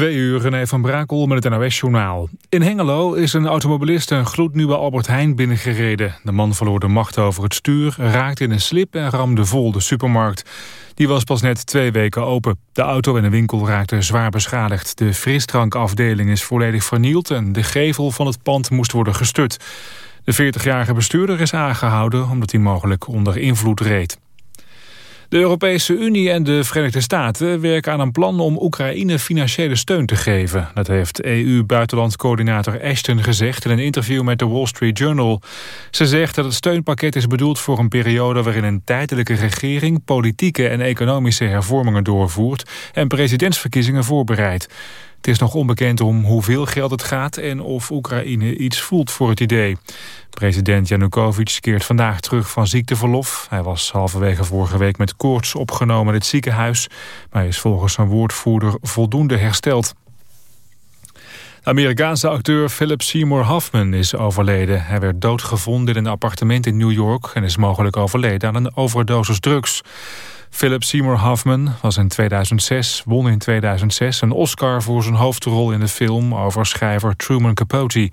Twee uur, René van Brakel met het NOS-journaal. In Hengelo is een automobilist een gloednieuwe Albert Heijn binnengereden. De man verloor de macht over het stuur, raakte in een slip en ramde vol de supermarkt. Die was pas net twee weken open. De auto en de winkel raakten zwaar beschadigd. De frisdrankafdeling is volledig vernield en de gevel van het pand moest worden gestut. De 40-jarige bestuurder is aangehouden omdat hij mogelijk onder invloed reed. De Europese Unie en de Verenigde Staten werken aan een plan om Oekraïne financiële steun te geven. Dat heeft EU-buitenlandcoördinator Ashton gezegd in een interview met de Wall Street Journal. Ze zegt dat het steunpakket is bedoeld voor een periode waarin een tijdelijke regering politieke en economische hervormingen doorvoert en presidentsverkiezingen voorbereidt. Het is nog onbekend om hoeveel geld het gaat en of Oekraïne iets voelt voor het idee. President Janukovic keert vandaag terug van ziekteverlof. Hij was halverwege vorige week met koorts opgenomen in het ziekenhuis... maar is volgens zijn woordvoerder voldoende hersteld. De Amerikaanse acteur Philip Seymour Hoffman is overleden. Hij werd doodgevonden in een appartement in New York... en is mogelijk overleden aan een overdosis drugs. Philip Seymour Hoffman was in 2006, won in 2006 een Oscar voor zijn hoofdrol in de film over schrijver Truman Capote.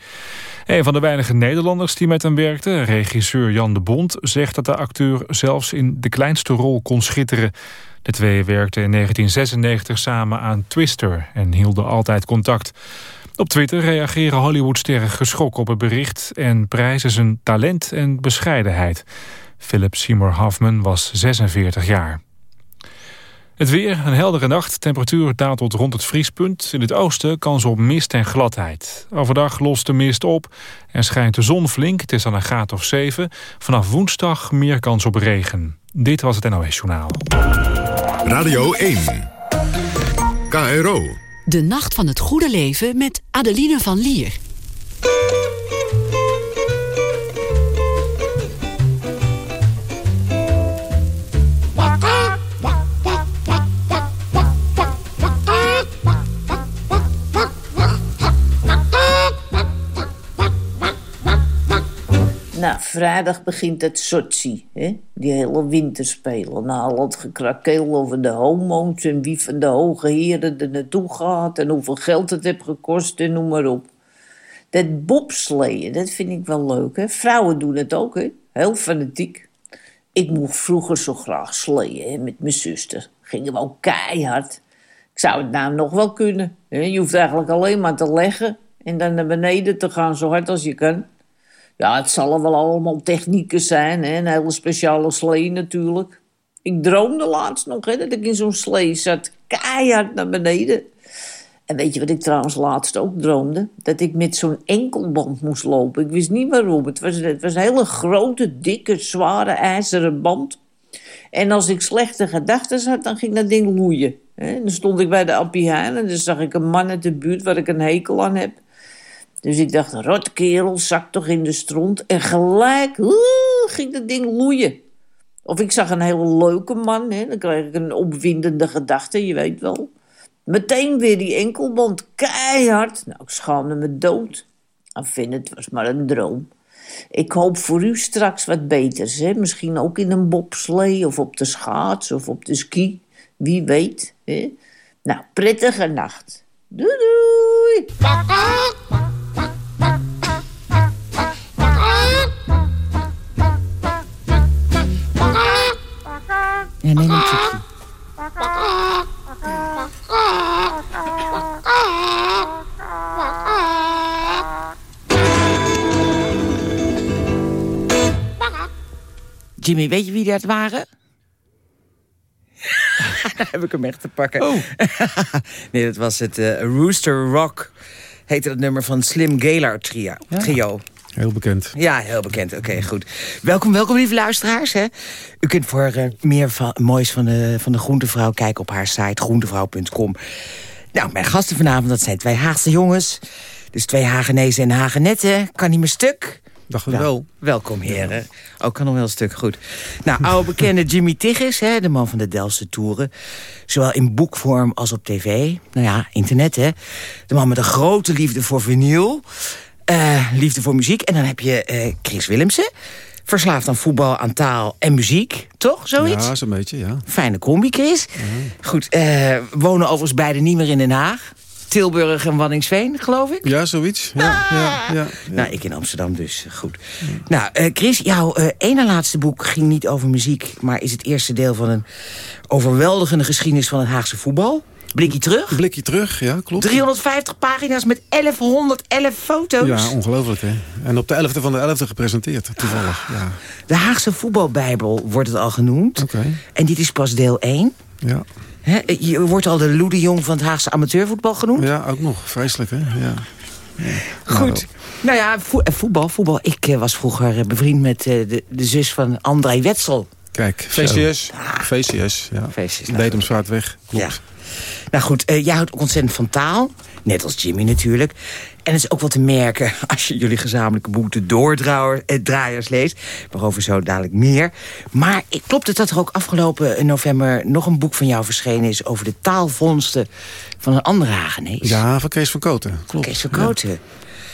Een van de weinige Nederlanders die met hem werkte, regisseur Jan de Bond, zegt dat de acteur zelfs in de kleinste rol kon schitteren. De twee werkten in 1996 samen aan Twister en hielden altijd contact. Op Twitter reageren Hollywoodsterren geschrokken op het bericht... en prijzen zijn talent en bescheidenheid. Philip Seymour Hoffman was 46 jaar. Het weer, een heldere nacht. Temperatuur daalt tot rond het vriespunt. In het oosten kans op mist en gladheid. Overdag lost de mist op en schijnt de zon flink. Het is dan een graad of 7. Vanaf woensdag meer kans op regen. Dit was het NOS Journaal. Radio 1. KRO. De Nacht van het Goede Leven met Adeline van Lier. Vrijdag begint het Sochi, hè? die hele winterspelen. Nou, al het gekrakeel over de homo's en wie van de hoge heren er naartoe gaat... en hoeveel geld het heeft gekost en noem maar op. Dat bobsleeën, dat vind ik wel leuk. Hè? Vrouwen doen het ook, hè? heel fanatiek. Ik mocht vroeger zo graag sleeën met mijn zuster. Gingen we ook keihard. Ik zou het nou nog wel kunnen. Hè? Je hoeft eigenlijk alleen maar te leggen... en dan naar beneden te gaan zo hard als je kan... Ja, het zal wel allemaal technieken zijn. Hè? Een hele speciale slee natuurlijk. Ik droomde laatst nog hè, dat ik in zo'n slee zat. Keihard naar beneden. En weet je wat ik trouwens laatst ook droomde? Dat ik met zo'n enkelband moest lopen. Ik wist niet waarom. Het was, het was een hele grote, dikke, zware, ijzeren band. En als ik slechte gedachten had, dan ging dat ding loeien. En dan stond ik bij de Appie en dan zag ik een man uit de buurt waar ik een hekel aan heb. Dus ik dacht, rotkerel, zak toch in de stront. En gelijk ging dat ding loeien. Of ik zag een heel leuke man, hè, dan kreeg ik een opwindende gedachte, je weet wel. Meteen weer die enkelband, keihard. Nou, ik schaamde me dood. Enfin, het was maar een droom. Ik hoop voor u straks wat beters, hè? Misschien ook in een bobslee of op de schaats of op de ski. Wie weet, hè? Nou, prettige nacht. Doei doei! Ja, neem een chipje. Jimmy, weet je wie dat waren? Daar heb ik hem echt te pakken. Oh. nee, dat was het eh, Rooster Rock. Heette het nummer van Slim Gaylord trio. trio. Heel bekend. Ja, heel bekend. Oké, goed. Welkom, welkom lieve luisteraars. Hè. U kunt voor eh, meer van, moois van de, van de Groentevrouw kijken op haar site groentevrouw.com. Nou, mijn gasten vanavond, dat zijn twee Haagse jongens. Dus twee Hagenezen en Hagenetten. Kan niet meer stuk. Dacht het wel. Welkom, heren. Ook kan nog wel een stuk goed. Nou, oude bekende Jimmy Tigges, hè, de man van de Delftse Toeren. Zowel in boekvorm als op tv. Nou ja, internet, hè. De man met een grote liefde voor vinyl. Eh, liefde voor muziek. En dan heb je eh, Chris Willemsen. Verslaafd aan voetbal, aan taal en muziek. Toch, zoiets? Ja, zo'n beetje, ja. Fijne combi, Chris. Goed, eh, wonen overigens beide niet meer in Den Haag. Tilburg en Wanningsveen, geloof ik. Ja, zoiets. Ja, ja, ja, Nou, ik in Amsterdam dus. Goed. Nou, Chris, jouw ene laatste boek ging niet over muziek... maar is het eerste deel van een overweldigende geschiedenis van het Haagse voetbal. Blikje terug. Blikje terug, ja, klopt. 350 pagina's met 1111 foto's. Ja, ongelooflijk, hè. En op de 11e van de 11e gepresenteerd, toevallig. Ja. De Haagse voetbalbijbel wordt het al genoemd. Oké. En dit is pas deel 1. Ja. Hè, je wordt al de Lou de Jong van het Haagse amateurvoetbal genoemd. ja, ook nog. Vreselijk, hè. Ja. Goed. Nou ja, vo- eh, voetbal, voetbal. Ik eh, was vroeger eh, bevriend met eh, de, de zus van André Wetzel. Kijk, VCS. VCS, ja. VCS, nou, Dedemsvaartweg, klopt. Nou goed, eh, jij houdt ook ontzettend van taal. Net als Jimmy natuurlijk. En het is ook wel te merken als je jullie gezamenlijke boek... De Doordraaiers leest. Waarover zo dadelijk meer. Maar ik- klopt het dat er ook afgelopen november... nog een boek van jou verschenen is... over de taalvondsten van een andere Hagenees? Ja, van Kees van Koten, klopt. Kees van Koten. Ja.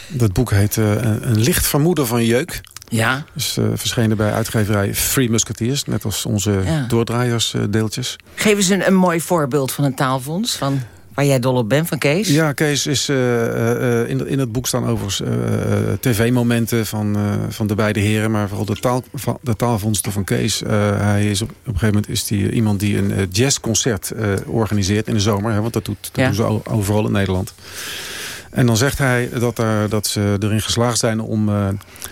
Dat boek heet eh, een, een licht vermoeden van jeuk. Ja. is eh, verschenen bij uitgeverij Free Musketeers. Net als onze Ja. doordraaiers eh, deeltjes. Geef eens een, een mooi voorbeeld van een taalfonds. Van waar jij dol op bent, van Kees. Ja, Kees is eh, in, in het boek staan overigens tv-momenten van, van de beide heren, maar vooral de, taal, van- de taalvondsten van Kees. Hij is op, op een gegeven moment is hij iemand die een jazzconcert organiseert in de zomer, hè, want dat, doet, dat Ja. doen ze overal in Nederland. En dan zegt hij dat, er, dat ze erin geslaagd zijn om eh,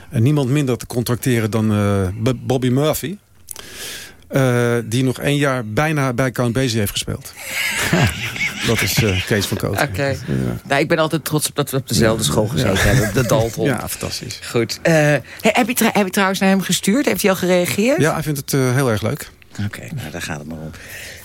niemand minder te contracteren dan eh, Bobby Murphy. Eh, die nog één jaar bijna bij Count Basie heeft gespeeld. dat is Kees van Koot. Oké. Nou, ik ben altijd trots op dat we op dezelfde school gezeten hebben. op De Dalton. Ja, fantastisch. Goed. He- heb, je heb je trouwens naar hem gestuurd? Heeft hij al gereageerd? Ja, hij vindt het heel erg leuk. Oké, nou daar gaat het maar om.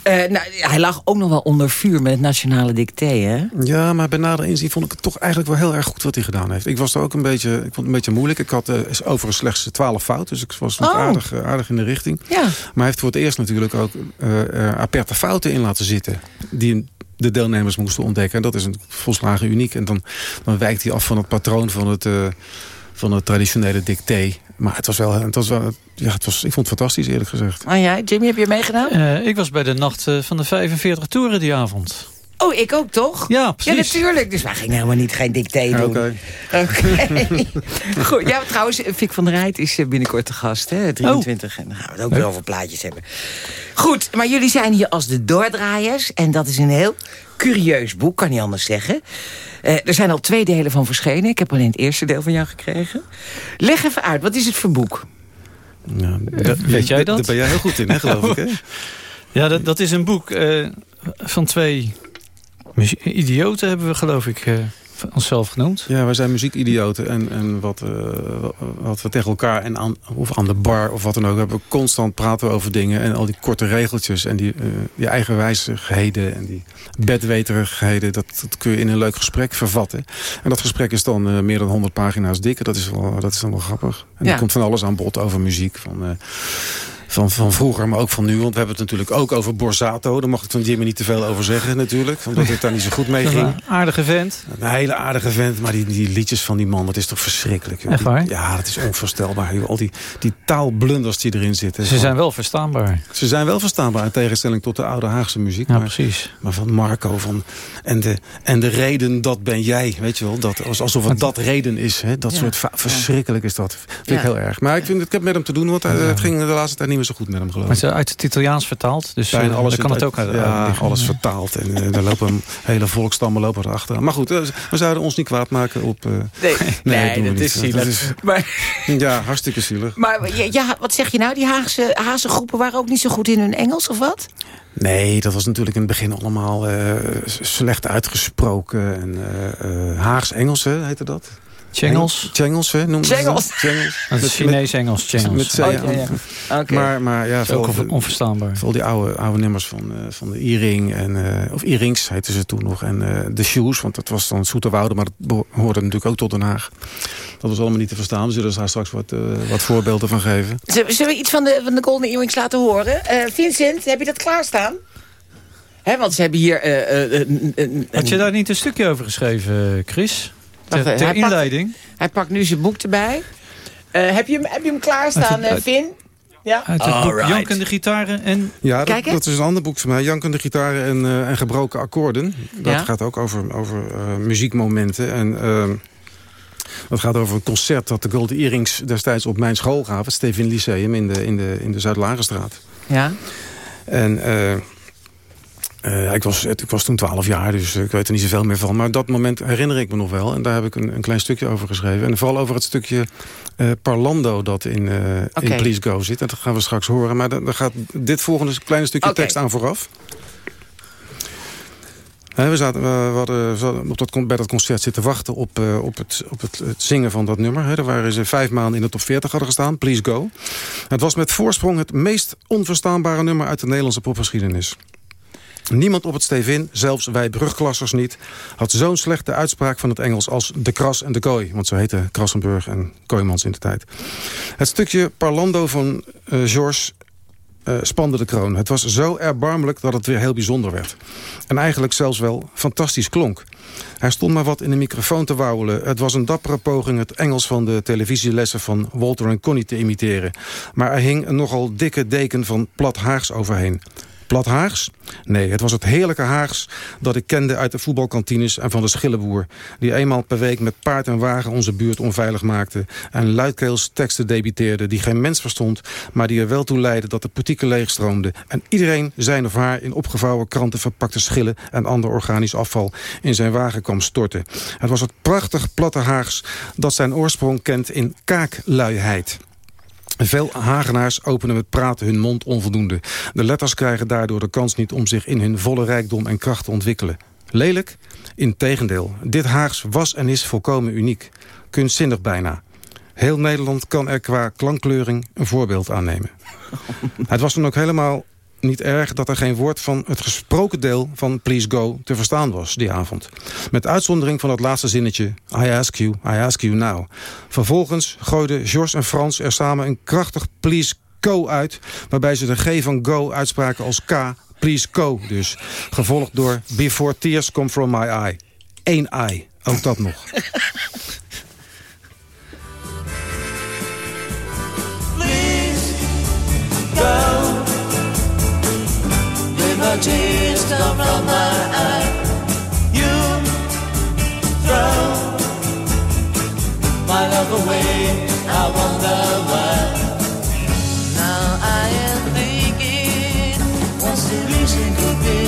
Eh, nou, hij lag ook nog wel onder vuur met het nationale dicté, hè? Ja, maar bij nader inzien vond ik het toch eigenlijk wel heel erg goed wat hij gedaan heeft. Ik was er ook een beetje, ik vond het een beetje moeilijk. Ik had uh, overigens slechts 12 fout, dus ik was nog Oh. aardig, uh, aardig in de richting. Ja. Maar hij heeft voor het eerst natuurlijk ook aperte fouten in laten zitten. Die de deelnemers moesten ontdekken. En dat is een volslagen uniek. En dan, dan wijkt hij af van het patroon van het, van het traditionele dicté. Maar het was wel, het was wel ja, het was, ik vond het fantastisch eerlijk gezegd. Ah ja, Jimmy, heb je meegedaan? Uh, ik was bij de nacht uh, van de 45 toeren die avond. Oh, ik ook toch? Ja, precies. Ja, natuurlijk. Dus wij gingen helemaal niet geen dicté doen. Oké. Okay. Goed. Ja, trouwens, Fik van der Rijt is eh, binnenkort de gast, hè? 23. Oh. En dan gaan we het ook weer over plaatjes hebben. Goed, maar jullie zijn hier als de doordraaiers. En dat is een heel curieus boek, kan niet anders zeggen. Uh, er zijn al twee delen van verschenen. Ik heb alleen het eerste deel van jou gekregen. Leg even uit, wat is het voor boek? Ja, dat, weet jij dat? Daar ben jij heel goed in, hè, geloof ik, hè? Ja, dat, dat is een boek uh, van twee idioten, hebben we geloof ik uh, onszelf genoemd. Ja, wij zijn muziekidioten. En, en wat, uh, wat we tegen elkaar, en aan, of aan de bar of wat dan ook... hebben we constant praten we over dingen. En al die korte regeltjes en die, uh, die eigenwijzigheden... en die bedweterigheden, dat, dat kun je in een leuk gesprek vervatten. En dat gesprek is dan uh, meer dan 100 pagina's dik. Dat is, wel, dat is dan wel grappig. En ja. er komt van alles aan bod over muziek. Van, uh, van, van vroeger, maar ook van nu. Want we hebben het natuurlijk ook over Borsato. Daar mocht ik van Jimmy niet te veel over zeggen natuurlijk. Omdat het daar niet zo goed mee ging. Een aardige vent. Een hele aardige vent. Maar die, die liedjes van die man, dat is toch verschrikkelijk. Echt waar? Die, ja, dat is onvoorstelbaar. Joh. Al die, die taalblunders die erin zitten. Ze zijn wel verstaanbaar. Ze zijn wel verstaanbaar. In tegenstelling tot de oude Haagse muziek. Ja, maar, precies. Maar van Marco. Van, en, de, en de reden dat ben jij. Weet je wel. Dat, alsof het dat reden is. Hè? Dat ja. soort verschrikkelijk is dat. Vind ja. ik heel erg. Maar ik, vind, ik heb met hem te doen. Want het ging de laatste tijd niet meer zo goed met hem geloof ik. Maar uit het Italiaans vertaald, dus Bijna uh, alles dan kan het uit, ook Ja, alles vertaald. En uh, daar lopen hele volkstammen lopen erachter. Maar goed, uh, we zouden ons niet kwaad maken op... nee, nee, nee dat, is zielig. Dat is, maar, ja, hartstikke zielig. Maar ja, wat zeg je nou? Die Haagse, Haagse groepen waren ook niet zo goed in hun Engels, of wat? Nee, dat was natuurlijk in het begin allemaal slecht uitgesproken. En, Haags Engels, hè, heette dat? Chengels. Chengels, hè? Noem Chengels. Chengels. Dat is Chinees-Engels, Chengels. Met, oh, ja, ja. Okay. Maar, maar ja, ook onverstaanbaar. Vooral die oude, oude nummers van, uh, van de E-ring. En, uh, of E-rings heette ze toen nog. En uh, de Shoes, want dat was dan Zoeterwoude. Maar dat hoorde natuurlijk ook tot Den Haag. Dat was allemaal niet te verstaan. We zullen daar straks wat, wat voorbeelden van geven. Zullen we iets van de, van de Golden Earrings laten horen? Vincent, heb je dat klaarstaan? He, want ze hebben hier... Had je daar niet een stukje over geschreven, Chris? Ter, ter hij inleiding. Pakt, hij pakt nu zijn boek erbij. Uh, heb, je hem, heb je hem klaarstaan, uh, Vin? Ja? Uit het boek en de gitaren. En Ja, dat, is een ander boek van mij. Jankende gitaren en, eh, en gebroken akkoorden. Dat Ja. gaat ook over, over eh, muziekmomenten. En ehm, dat gaat over een concert dat de Golden Earrings destijds op mijn school gaven. Het Stevin Lyceum in de, in de, in de Zuid-Lagenstraat. Ja? En eh, ik, was, ik was toen 12 jaar, dus ik weet er niet zoveel meer van. Maar dat moment herinner ik me nog wel. En daar heb ik een, een klein stukje over geschreven. En vooral over het stukje eh, Parlando dat in, eh, in Please Go zit. En dat gaan we straks horen. Maar dan gaat dit volgende kleine stukje tekst aan vooraf. We zaten, we hadden, we hadden op dat, bij dat concert zitten wachten op, op, het, op het, het zingen van dat nummer. Daar waren ze vijf maanden in de top 40 hadden gestaan. Please Go. Het was met voorsprong het meest onverstaanbare nummer uit de Nederlandse popgeschiedenis. Niemand op het Stevin, zelfs wij brugklassers niet... had zo'n slechte uitspraak van het Engels als de kras en de kooi. Want zo heette Krassenburg en Kooimans in de tijd. Het stukje Parlando van eh George eh, spande de kroon. Het was zo erbarmelijk dat het weer heel bijzonder werd. En eigenlijk zelfs wel fantastisch klonk. Hij stond maar wat in de microfoon te wauwelen. Het was een dappere poging het Engels van de televisielessen van Walter en Connie te imiteren. Maar er hing een nogal dikke deken van plat Haags overheen. Plat Haags? Nee, het was het heerlijke Haags dat ik kende uit de voetbalkantines en van de schillenboer. Die eenmaal per week met paard en wagen onze buurt onveilig maakte. En luidkeels teksten debiteerde die geen mens verstond. Maar die er wel toe leidden dat de portieken leegstroomden. En iedereen zijn of haar in opgevouwen kranten verpakte schillen en ander organisch afval in zijn wagen kwam storten. Het was het prachtig platte Haags dat zijn oorsprong kent in kaakluiheid. Veel Hagenaars openen met praten hun mond onvoldoende. De letters krijgen daardoor de kans niet om zich in hun volle rijkdom en kracht te ontwikkelen. Lelijk? Integendeel. Dit Haags was en is volkomen uniek. Kunstzinnig bijna. Heel Nederland kan er qua klankkleuring een voorbeeld aan nemen. Het was dan ook helemaal niet erg dat er geen woord van het gesproken deel van Please Go te verstaan was die avond. Met uitzondering van het laatste zinnetje I ask you, I ask you now. Vervolgens gooiden George en Frans er samen een krachtig Please Go uit... waarbij ze de G van Go uitspraken als K, Please Go dus. Gevolgd door Before Tears Come From My Eye. Eén eye, ook dat nog. With tears come from my eye You throw my love away I wonder why Now I am thinking What's the reason could be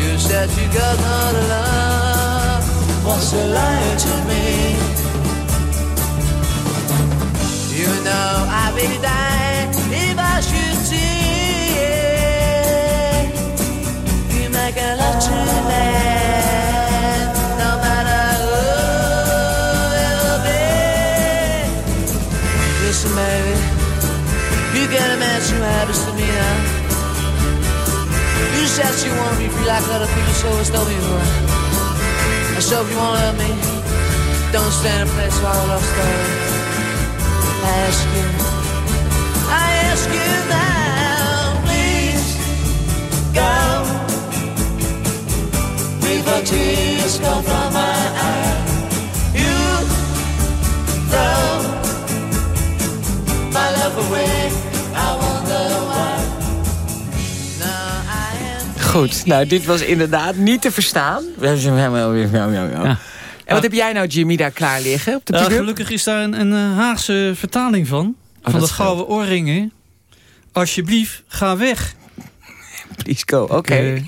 You said you got no love What's the lie to me You know I will die Listen, baby, you got a man who happens to me now. You said you want me free like other people, so it's told me before. So if you wanna love me, don't stand in place while I love story. I ask you, I ask you now, please go. Before tears come from my Goed, nou dit was inderdaad niet te verstaan. Ja. En wat heb jij nou, Jimmy, daar klaar liggen op de Ja, gelukkig is daar een, een eh, Haagse vertaling van. van dat dat scheelt. gouden oorringen. Alsjeblieft, ga weg. Please go, oké. Eh,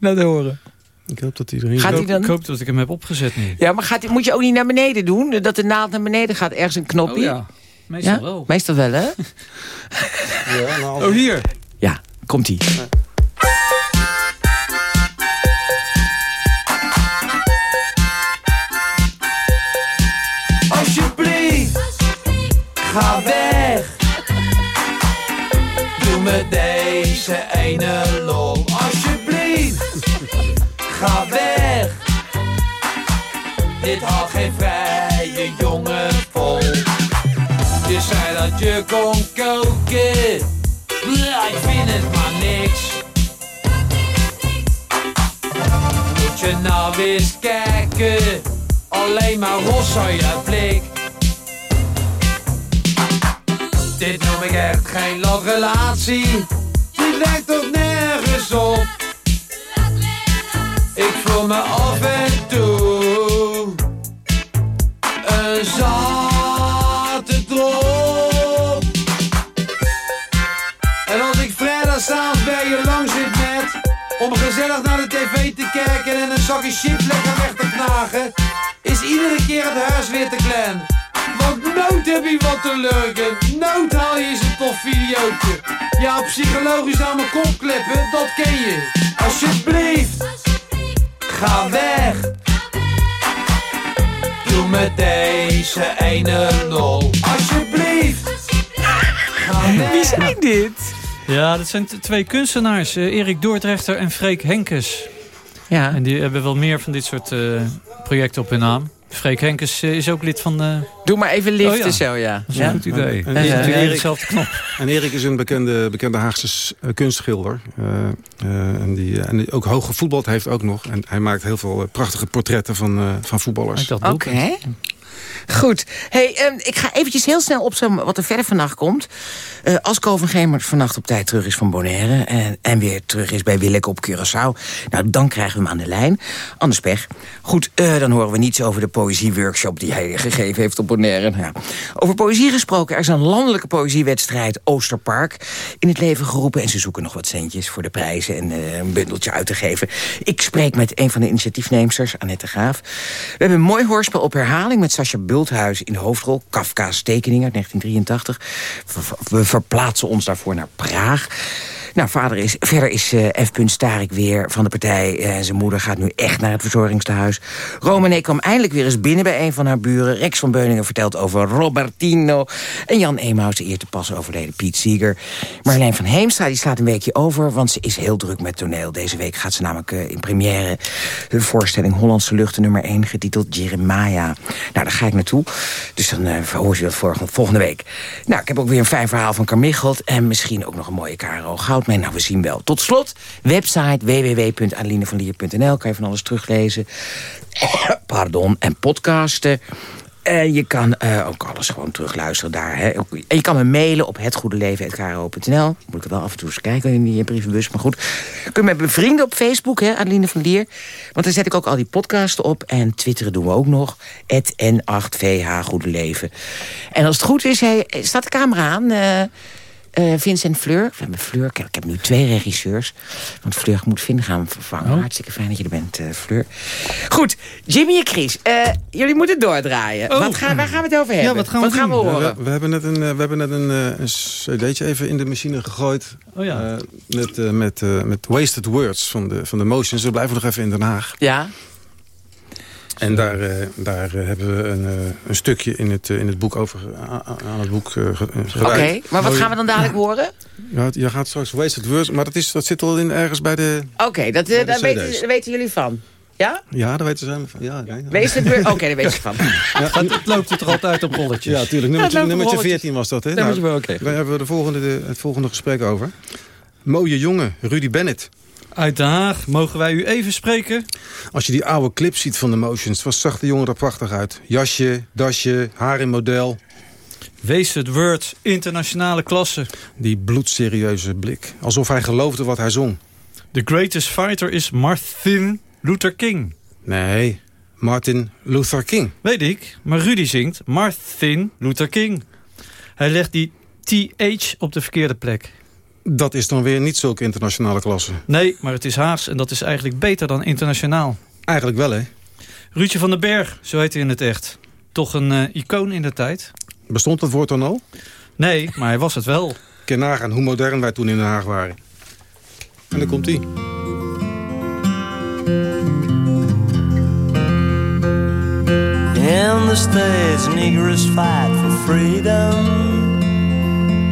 Nou, te horen. Ik hoop dat iedereen... Gaat ik, hij hoop, dan- ik hoop dat ik hem heb opgezet nu. Ja, maar gaat, moet je ook niet naar beneden doen? Dat de naald naar beneden gaat, ergens een knopje? Oh ja, meestal Ja? wel. Meestal wel, hè? Oh, hier. Ja, komt-ie. Ga weg. Doe me deze ene lol. Alsjeblieft, ga weg. Dit had geen vrije jongen vol. Je zei dat je kon koken. Ik vind het maar niks. Moet je nou eens kijken. Alleen maar rossel je blik. Dit noem ik echt geen love-relatie. Dit lijkt toch nergens op. Ik voel me af en toe een zatte drop. En als ik vrijdagavond bij je lang zit met om gezellig naar de tv te kijken en een zakje chips lekker weg te knagen, is iedere keer het huis weer te klein. Want nood heb je wat te lurken, nood haal je eens een tof videootje. Ja, psychologisch aan mijn kop kleppen, dat ken je. Alsjeblieft, ga weg. Doe me deze ene nul. Alsjeblieft, ga weg. Wie zijn dit? Ja, dat zijn twee kunstenaars. eh, Erik Dordrechter en Freek Henkes. Ja. En die hebben wel meer van dit soort eh, projecten op hun naam. Freek Henkes eh, is ook lid van de... Doe maar even liften Oh ja. zo, ja. Dat is een ja? goed idee. En, En, en- Erik, dezelfde knop. en Erik is een bekende, bekende Haagse eh, kunstschilder. Eh, eh, en, die, en die ook hoog gevoetbald heeft ook nog. En hij maakt heel veel prachtige portretten van, eh, van voetballers. Oké. Goed. Hey, ehm, ik ga eventjes heel snel opzommen wat er verder vannacht komt. Eh als Ko van Gemert vannacht op tijd terug is van Bonaire... En, en weer terug is bij Willeke op Curaçao... nou, dan krijgen we hem aan de lijn. Anders pech. Goed, eh, dan horen we niets over de poëzieworkshop... die hij gegeven heeft op Over poëzie gesproken, er is een landelijke poëziewedstrijd... Oosterpark in het leven geroepen... en ze zoeken nog wat centjes voor de prijzen... en eh, een bundeltje uit te geven. Ik spreek met een van de initiatiefneemsters, Annette Graaf. We hebben een mooi hoorspel op herhaling... met Sascha Bulthuis in de hoofdrol. Kafka's tekening uit 1983. We- We verplaatsen ons daarvoor naar Praag. Nou, vader is, verder is eh, F. Starik weer van de partij. Eh, zijn moeder gaat nu echt naar het verzorgingstehuis. Romane kwam eindelijk weer eens binnen bij een van haar buren. Rex van Beuningen vertelt over Robertino. En Jan Emaus, eer te pas overleden Piet Sieger. Marjolein van Heemstra die slaat een weekje over... want ze is heel druk met toneel. Deze week gaat ze namelijk eh, in première... de voorstelling Hollandse Luchten nummer 1, getiteld Jeremiah. Nou, daar ga ik naartoe. Dus dan eh hoor je dat volgende, volgende week. Nou, ik heb ook weer een fijn verhaal van Carmichelt... en misschien ook nog een mooie Caro Nou, we zien wel. Tot slot, website www.adelinevanlier.nl. Kan je van alles teruglezen. Pardon, en podcasten. En je kan eh, ook alles gewoon terugluisteren daar. Hè. En je kan me mailen op hetgoedeleven.kro.nl. Moet ik wel af en toe eens kijken in die brievenbus, maar goed. Kun je me bevrienden op Facebook, hè, Adeline van Lier. Want daar zet ik ook al die podcasten op. En twitteren doen we ook nog. Het N8VH Goede Leven. En als het goed is, hey, staat de camera aan... eh, eh, Vincent Fleur. We hebben Fleur. Ik heb, ik heb nu twee regisseurs. Want Fleur moet Vin gaan vervangen. Hartstikke fijn dat je er bent, eh, Fleur. Goed, Jimmy en Chris. eh, jullie moeten doordraaien. Oh. Wat gaan, waar gaan we het over hebben? wat gaan we doen? we Ja, horen? we, we hebben net een, we hebben net een, eh, een cd'tje even in de machine gegooid. Oh ja. Eh, met, eh, met, eh, met Wasted Words van de, van de Motions. We blijven nog even in Den Haag. Ja? En daar, eh, daar eh, hebben we een, eh, een stukje in het, in het boek over aan, het boek eh, eh, Oké, maar wat gaan we dan dadelijk horen? Ja, je gaat straks Wasted Words, maar dat, is, dat zit al in ergens bij de... Oké, dat, daar, weten, weten jullie van. Ja? Ja, daar weten ze van. Ja, ja, ja. Wees het weer... Oké, daar weet je van. Het, het loopt er toch altijd op rolletjes? Ja, tuurlijk. Ja, Nummertje, het loopt nummertje rolletjes. 14 was dat, hè? Nou. Daar hebben we de volgende, de, het volgende gesprek over. Mooie jongen, Rudy Bennett. Uit Den Haag, mogen wij u even spreken? Als je die oude clip ziet van de Motions, wat zag de jongen er prachtig uit. Jasje, dasje, haar in model. Wasted Words, internationale klasse. Die bloedserieuze blik. Alsof hij geloofde wat hij zong. The greatest fighter is Martin Luther King. Nee, Martin Luther King. Weet ik, maar Rudy zingt Martin Luther King. Hij legt die TH op de verkeerde plek. Dat is dan weer niet zulke internationale klasse. Nee, maar het is Haags en dat is eigenlijk beter dan internationaal. Eigenlijk wel, hè? Ruudje van den Berg, zo heet hij in het echt. Toch een eh, icoon in de tijd? Bestond dat woord dan al? Nee, maar hij was het wel. Ken nagaan hoe modern wij toen in Den Haag waren. En dan komt hij. In the States, Negroes fight for freedom.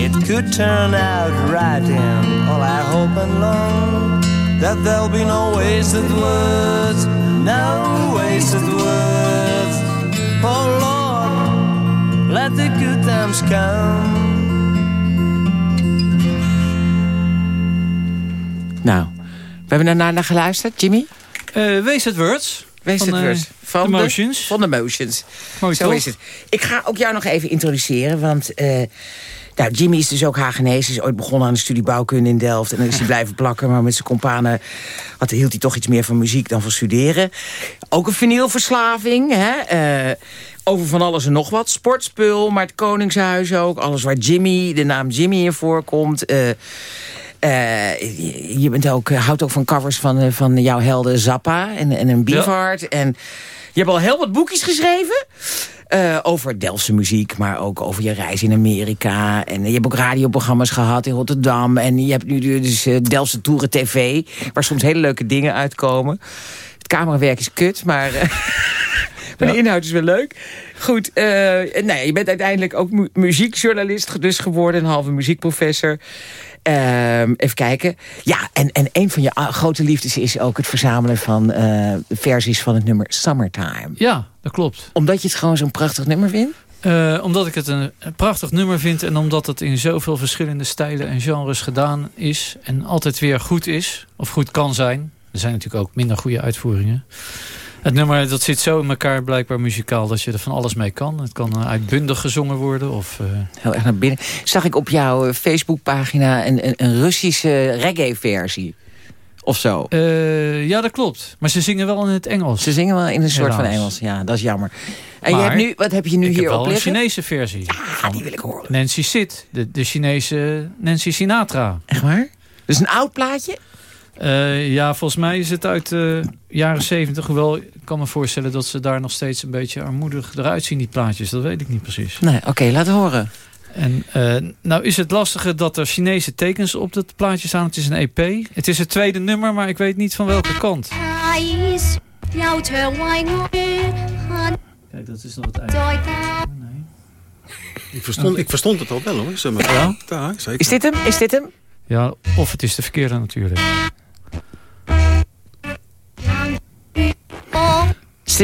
It could turn out right, and all I hope and long that there'll be no wasted words, no wasted words. Oh Lord, let the good times come. Nou, we hebben daarna naar geluisterd, Jimmy. Uh, Wasted Words. Wasted van, uh, Words. Van de Motions. Van de Motions. Mooi Zo toch? is het. Ik ga ook jou nog even introduceren, want... Uh, nou, Jimmy is dus ook Hagenees. is ooit begonnen aan de studie bouwkunde in Delft. En dan is hij blijven plakken. Maar met zijn companen had, hield hij toch iets meer van muziek dan van studeren. Ook een vinylverslaving. Hè? Uh, over van alles en nog wat. Sportspul, maar het Koningshuis ook. Alles waar Jimmy, de naam Jimmy in voorkomt. Uh, uh, je, bent ook, houdt ook van covers van, van jouw helden Zappa en, en een. Ja. En je hebt al heel wat boekjes geschreven. Uh, over Delftse muziek, maar ook over je reis in Amerika. En je hebt ook radioprogramma's gehad in Rotterdam. En je hebt nu dus uh, Delftse Toeren TV, waar soms hele leuke dingen uitkomen. Het camerawerk is kut, maar, uh, maar de inhoud is wel leuk. Goed, nee, je bent uiteindelijk ook mu muziekjournalist dus geworden. Een halve muziekprofessor. Uh, even kijken. Ja, en, en een van je grote liefdes is ook het verzamelen van uh, versies van het nummer Summertime. Ja, dat klopt. Omdat je het gewoon zo'n prachtig nummer vindt? Uh, omdat ik het een, een, prachtig nummer vind en omdat het in zoveel verschillende stijlen en genres gedaan is. En altijd weer goed is, of goed kan zijn. Er zijn natuurlijk ook minder goede uitvoeringen. Het nummer dat zit zo in elkaar blijkbaar muzikaal dat je er van alles mee kan. Het kan uitbundig gezongen worden. Of, uh... Heel erg naar binnen. Zag ik op jouw Facebookpagina een, een, een Russische reggae-versie. Of zo. Uh, ja, dat klopt. Maar ze zingen wel in het Engels. Ze zingen wel in een soort van Engels. Ja, dat is jammer. En maar je hebt nu, wat heb je nu ik hier op een liggen? Chinese versie. Ja, die wil ik horen. Nancy Sid. De, de Chinese Nancy Sinatra. Echt waar? Dus een oud plaatje? Uh, ja, volgens mij is het uit de uh, jaren zeventig. Hoewel, ik kan me voorstellen dat ze daar nog steeds een beetje armoedig eruit zien, die plaatjes. Dat weet ik niet precies. Nee, oké, okay, laat horen. En uh, nou is het lastige dat er Chinese tekens op dat plaatje staan. Het is een EP. Het is het tweede nummer, maar ik weet niet van welke kant. Kijk, dat is nog het eind. Nee. Ik verstond, ik verstond het al wel hoor. Zeg maar. Ja? Daar, zeker. Is dit hem? Is dit hem? Ja, of het is de verkeerde natuurlijk.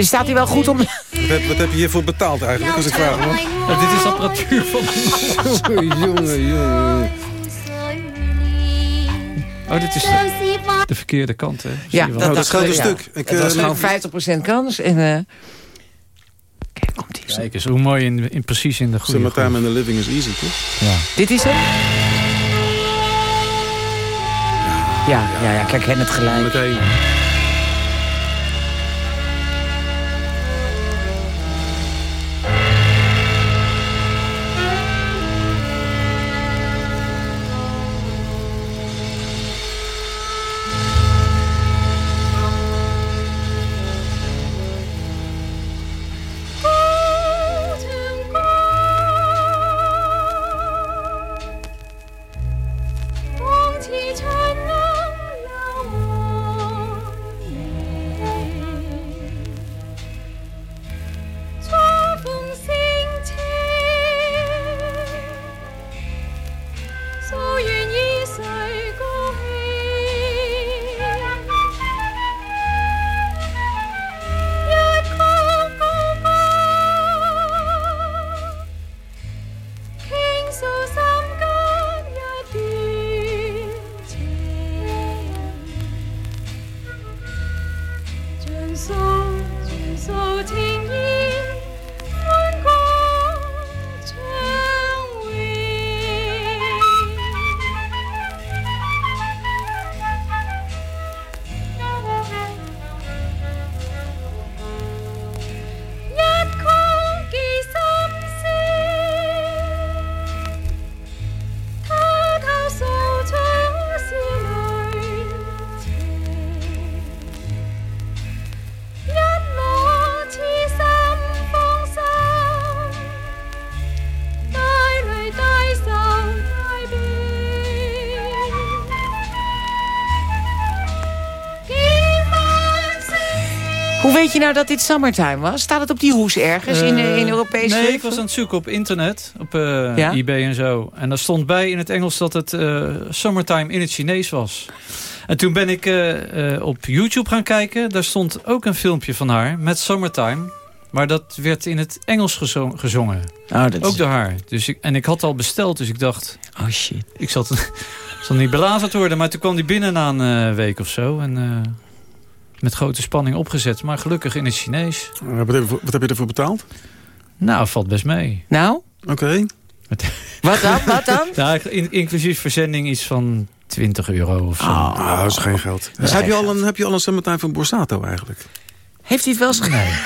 Staat hij wel goed om... Wat heb, wat heb je hiervoor betaald eigenlijk, als ik vraag? Ja, dit is apparatuur van... jongen, jongen, jongen. Oh, dit is de, de verkeerde kant, hè? Ja, dat, nou, dat scheelt een ja. stuk. Ik, het was uh, gewoon 50% kans. En, uh... Kijk, komt ie. Kijk eens, hoe mooi in, in, precies in de goede Summertime and the living is easy, toch? Ja. Dit is hem? Ja, ja, ja, kijk, hen het gelijk. Meteen. Je nou dat dit summertime was? Staat het op die hoes ergens in, eh, in Europese... Nee, ik was aan het zoeken op internet. Op eh, Ja? eBay en zo. En daar stond bij in het Engels dat het eh, summertime in het Chinees was. En toen ben ik eh, eh, op YouTube gaan kijken. Daar stond ook een filmpje van haar met summertime. Maar dat werd in het Engels gezo- gezongen. Oh, dat is- Ook door haar. Dus ik, en ik had al besteld, dus ik dacht... Oh shit. Ik zat, zat niet belazerd worden. Maar toen kwam die binnen na een eh, week of zo. En eh, met grote spanning opgezet. Maar gelukkig in het Chinees. Eh, Wat heb, je, voor- wat heb je ervoor betaald? Nou, valt best mee. Nou? Oké. Wat dan? Wat dan? Ja, in- inclusief verzending iets van 20 euro of zo. Ah, dat is geen geld. Dus heb, je al een, heb je al een summertime van Borsato eigenlijk? Heeft hij het wel eens gedaan?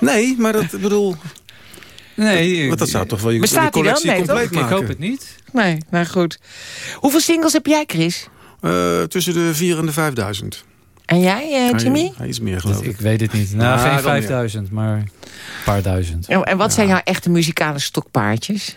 Nee, maar dat bedoel... Nee. Want dat zou toch wel je, je collectie Nee, compleet toch? Ik maken. hoop het niet. Nee, nou goed. Hoeveel singles heb jij, Chris? Eh, tussen de 4 en de 5000. En jij, eh, Jimmy? Hij, hij is meer geloof ik. Ik weet het niet. Nou, Ah, geen dan 5000, maar een paar duizend. En, en wat zijn jouw echte muzikale stokpaardjes?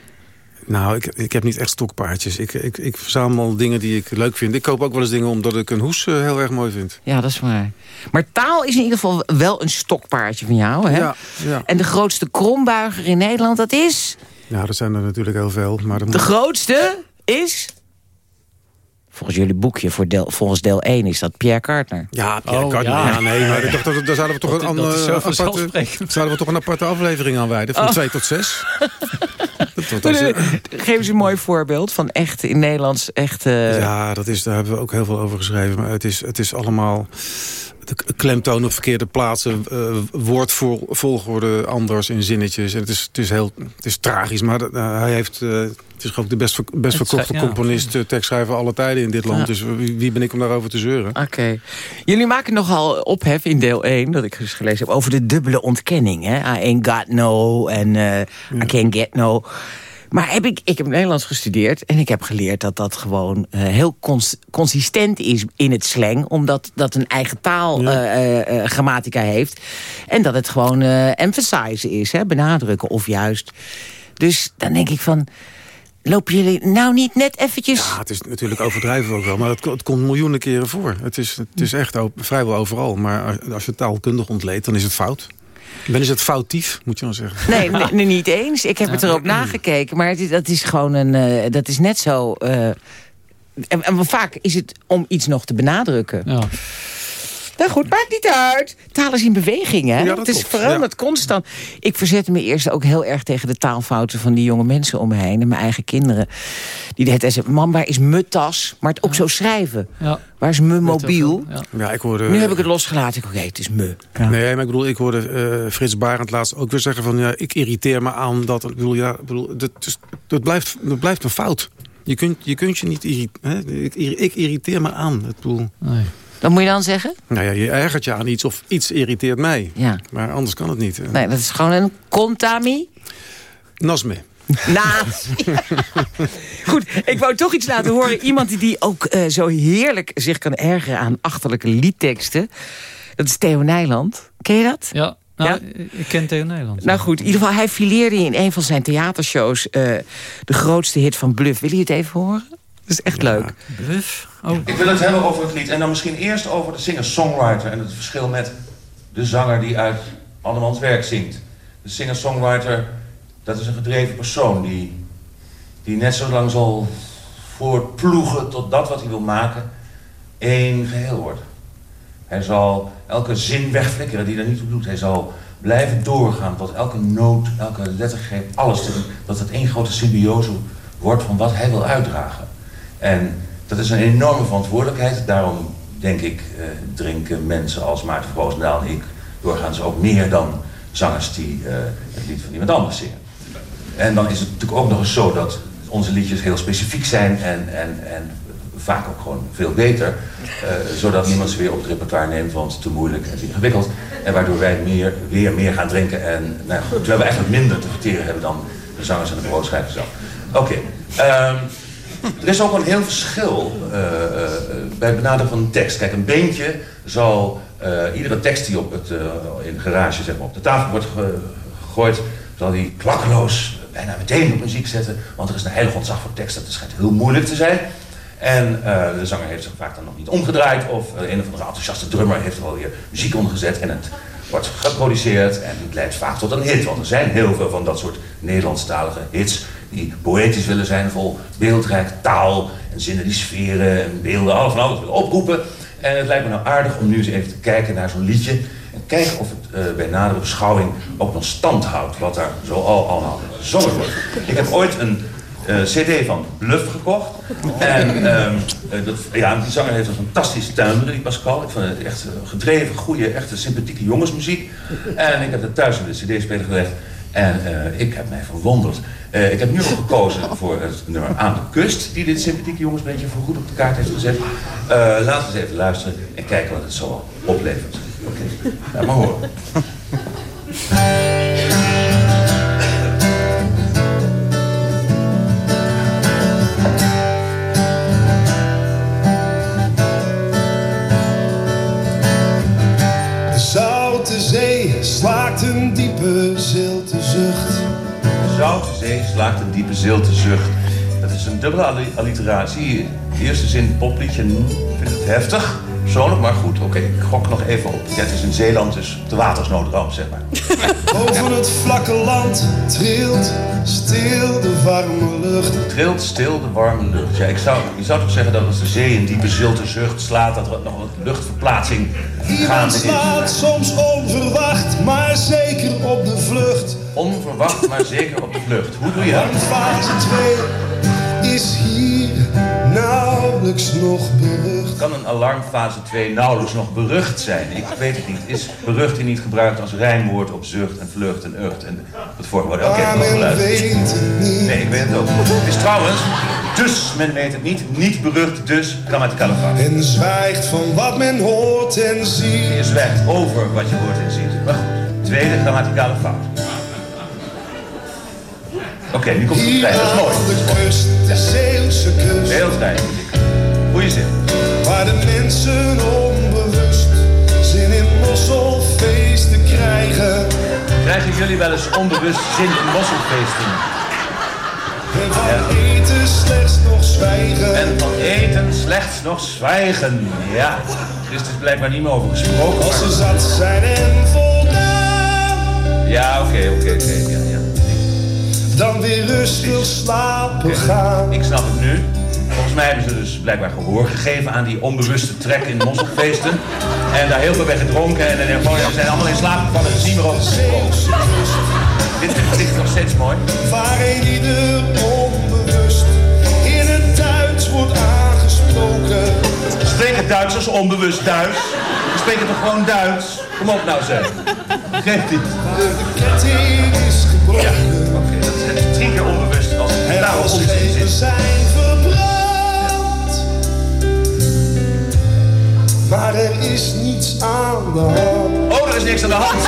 Nou, ik, ik heb niet echt stokpaardjes. Ik, ik, ik verzamel dingen die ik leuk vind. Ik koop ook wel eens dingen omdat ik een hoes eh, heel erg mooi vind. Ja, dat is waar. Maar taal is in ieder geval wel een stokpaardje van jou, hè? Ja, ja. En de grootste krombuiger in Nederland, dat is... Nou, dat zijn er natuurlijk heel veel. Maar De moet- grootste is... Volgens jullie boekje, voor deel, volgens deel 1, is dat Pierre Cartner. Ja, Pierre Oh, Cartner. ja. Ja. nee, maar ik dacht dat, daar zouden we toch Dat- een, dat andere- aparte, zouden we toch een aparte aflevering aan wijden. Van Oh. 2 tot 6. dat, dat is, eh, Geef eens een mooi voorbeeld van echt in Nederlands echt... eh, Ja, dat is, daar hebben we ook heel veel over geschreven. Maar het is, het is allemaal de klemtoon op verkeerde plaatsen. eh woordvolgorde anders in zinnetjes. Het, is, het, is heel, het is tragisch. Maar eh, hij heeft... eh, het is ook de best, best verkochte ja. componist, tekstschrijver alle tijden in dit land. Ja. Dus wie, wie ben ik om daarover te zeuren? Oké. Jullie maken nogal ophef in deel 1, dat ik dus gelezen heb... over de dubbele ontkenning. Hè? I ain't got no en I can't get no. Maar heb ik, ik heb Nederlands gestudeerd en ik heb geleerd dat dat gewoon eh, heel cons- consistent is in het slang. Omdat dat een eigen taal Ja. eh, eh, grammatica heeft. En dat het gewoon emphasize is, hè? benadrukken of juist. Dus dan denk ik van, lopen jullie nou niet net eventjes... Ja, het is natuurlijk overdrijven ook wel. Maar het, het komt miljoenen keren voor. Het is, het is echt vrijwel overal. Maar als- als je taalkundig ontleedt, dan is het fout. Dan is het foutief, moet je dan zeggen. Nee, nee, nee, niet eens. Ik heb het erop nagekeken. Maar het is, dat is gewoon een... eh, dat is net zo... eh, en, en vaak is het om iets nog te benadrukken. Ja. Nou goed, maakt niet uit. Taal is in beweging, hè? Ja, dat het is klopt, veranderd constant. Ik verzette me eerst ook heel erg tegen de taalfouten... van die jonge mensen om me heen en mijn eigen kinderen. Die zeggen, mam, waar is mijn tas? Maar het ook zo schrijven. Ja. Waar is mijn mobiel? Ja. Ja, ik hoorde, Nu heb ik het losgelaten. Ik, Oké, het is me. Ja. Nee, maar ik bedoel, ik hoorde eh, Frits Barend laatst ook weer zeggen van... ja, ik irriteer me aan dat... Ik bedoel, ja, ik bedoel, dat, blijft, dat blijft een fout. Je kunt je, kunt je niet irriteren. Ik, ir- ik irriteer me aan. Ik bedoel, Nee. Wat moet je dan zeggen? nou ja, je ergert je aan iets of iets irriteert mij. Ja. Maar anders kan het niet. Nee, dat is gewoon een contami. Nasme. Naast. Goed, ik wou toch iets laten horen. Iemand die, die ook eh, zo heerlijk zich kan ergeren aan achterlijke liedteksten. Dat is Theo Nijland. Ken je dat? Ja. Nou, Ja? ik ken Theo Nederland. Nou goed, in ieder geval, hij fileerde in een van zijn theatershows... eh, de grootste hit van Bluff. Wil je het even horen? Dat is echt leuk. Oh, Ik wil het hebben over het lied. En dan misschien eerst over de singer-songwriter. En het verschil met de zanger die uit andermans werk zingt. De singer-songwriter, dat is een gedreven persoon. Die, die net zo lang zal voortploegen tot dat wat hij wil maken één geheel wordt. Hij zal elke zin wegflikkeren die er niet toe doet. Hij zal blijven doorgaan tot elke noot, elke lettergreep, alles. Dat het één grote symbiose wordt van wat hij wil uitdragen. En dat is een enorme verantwoordelijkheid. Daarom denk ik, eh, drinken mensen als Maarten Roosendaal en ik doorgaans ook meer dan zangers die eh, het lied van iemand anders zingen. En dan is het natuurlijk ook nog eens zo dat onze liedjes heel specifiek zijn en, en, en vaak ook gewoon veel beter. eh, zodat niemand ze weer op het repertoire neemt, want te moeilijk en te ingewikkeld. En waardoor wij meer, weer meer gaan drinken. En nou terwijl we eigenlijk minder te verteren hebben dan de zangers en de broodschrijvers zelf. Oké. ehm, er is ook een heel verschil eh, eh, bij het benaderen van een tekst. Kijk, een beentje zal eh, iedere tekst die op het, in garage zeg maar, op de tafel wordt ge- gegooid, zal die klakkeloos bijna meteen op muziek zetten. Want er is een heilig ontzag voor tekst. Dat schijnt heel moeilijk te zijn. En de zanger heeft zich vaak dan nog niet omgedraaid. Of een of andere enthousiaste drummer heeft er alweer muziek ondergezet. En het wordt geproduceerd en het leidt vaak tot een hit. Want er zijn heel veel van dat soort Nederlandstalige hits... die poëtisch willen zijn, vol beeldrijk taal... en zinnen die sferen en beelden, alles van alles oproepen. En het lijkt me nou aardig om nu eens even te kijken naar zo'n liedje... en kijken of het eh, bij nadere beschouwing ook nog stand houdt... wat daar zo al allemaal gezongen wordt. Ik heb ooit een eh, cd van Bluff gekocht. En ehm, eh, ja, die zanger heeft een fantastische tuinder, die Pascal. Ik vond het echt gedreven, goede, echte sympathieke jongensmuziek. En ik heb dat thuis in de cd-speler gelegd. En eh, ik heb mij verwonderd. Eh, ik heb nu nog gekozen voor het nummer Aan de Kust... die dit sympathieke jongensbeentje voor goed op de kaart heeft gezet. Eh, laten we eens even luisteren en kijken wat het zo oplevert. Oké, laat maar horen. De zoute zee slaakt een diepe zilte Zoute Zee slaakt een diepe zilte zucht. Dat is een dubbele alli- alliteratie. De eerste zin popliedje, hm, ik vind het heftig. Persoonlijk, maar goed, oké, ik gok nog even op. Ja, het is in Zeeland, dus de watersnoodramp, zeg maar. Boven het vlakke land trilt stil de warme lucht. Trilt stil de warme lucht. Ja, ik zou, je zou toch zeggen dat als de zee een diepe zilte zucht slaat... dat er nog wat luchtverplaatsing gaande is. slaat soms onverwacht, maar zeker op de vlucht. Onverwacht, maar zeker op de vlucht. Hoe doe je dat? Fase 2 is hier nauwelijks nog berucht. Kan een alarmfase 2 nauwelijks nog berucht zijn? Ik weet het niet. Is berucht hier niet gebruikt als rijmwoord op zucht en vlucht en ucht en het voorwoord? Oké, nog geluid. weet het niet. Nee, ik weet het ook. Het is trouwens, dus men weet het niet, niet berucht, dus grammaticale fout. En zwijgt van wat men hoort en ziet. Je zwijgt over wat je hoort en ziet. Maar goed, tweede grammaticale fout. Oké, nu komt het vrij, dat is mooi. de kust, de Zeeuwse kust. Heel. Goeie zin. Waar de mensen onbewust zin in mosselfeesten krijgen. Krijgen jullie wel eens onbewust zin in mosselfeesten? En van eten slechts nog zwijgen. En van eten slechts nog zwijgen. Ja, er is dus blijkbaar niet meer over gesproken. Als ze zat zijn en voldaan. Ja, oké, oké, oké. ja. Dan weer rustig slapen gaan. Ik snap het nu. Volgens mij hebben ze dus blijkbaar gehoor gegeven aan die onbewuste trek in mosselfeesten. En daar heel veel bij gedronken. En ze zijn allemaal in slaap gevallen en zien over gesproken. Dit vind ik nog steeds mooi. Waarin ieder onbewust in het Duits wordt aangesproken. Spreken Duitsers onbewust Duits? We spreken toch gewoon Duits? Kom op nou zeg. Geeft niet. Gebroken. Oké, dat is drie keer onbewust als het zit. zijn verbrand. Maar er is niets aan de hand. Oh, er is niks aan de hand.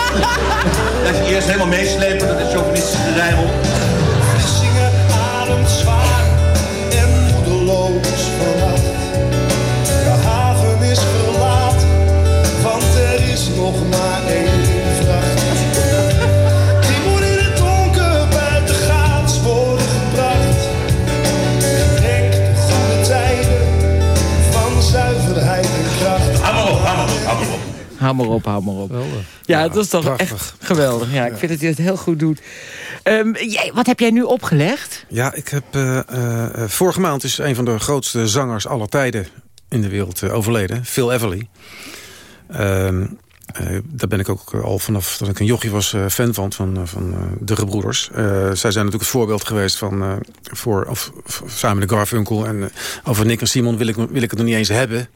Dat je eerst helemaal meeslepen, dat is chauvinistisch gerijmel. Hou maar op, hou maar op. Ja, dat is toch prachtig. echt geweldig. Ja, ik vind dat hij het heel goed doet. Ehm, jij, wat heb jij nu opgelegd? Ja, ik heb... eh, eh, eh, vorige maand is een van de grootste zangers aller tijden in de wereld overleden. Phil Everly. Ehm, Eh, daar ben ik ook al vanaf dat ik een jochie was eh, fan van, van, eh, van eh, de gebroeders. Eh, zij zijn natuurlijk het voorbeeld geweest van, eh, voor, of, Simon de Garfunkel. En eh, over Nick en Simon wil ik, wil ik het nog niet eens hebben.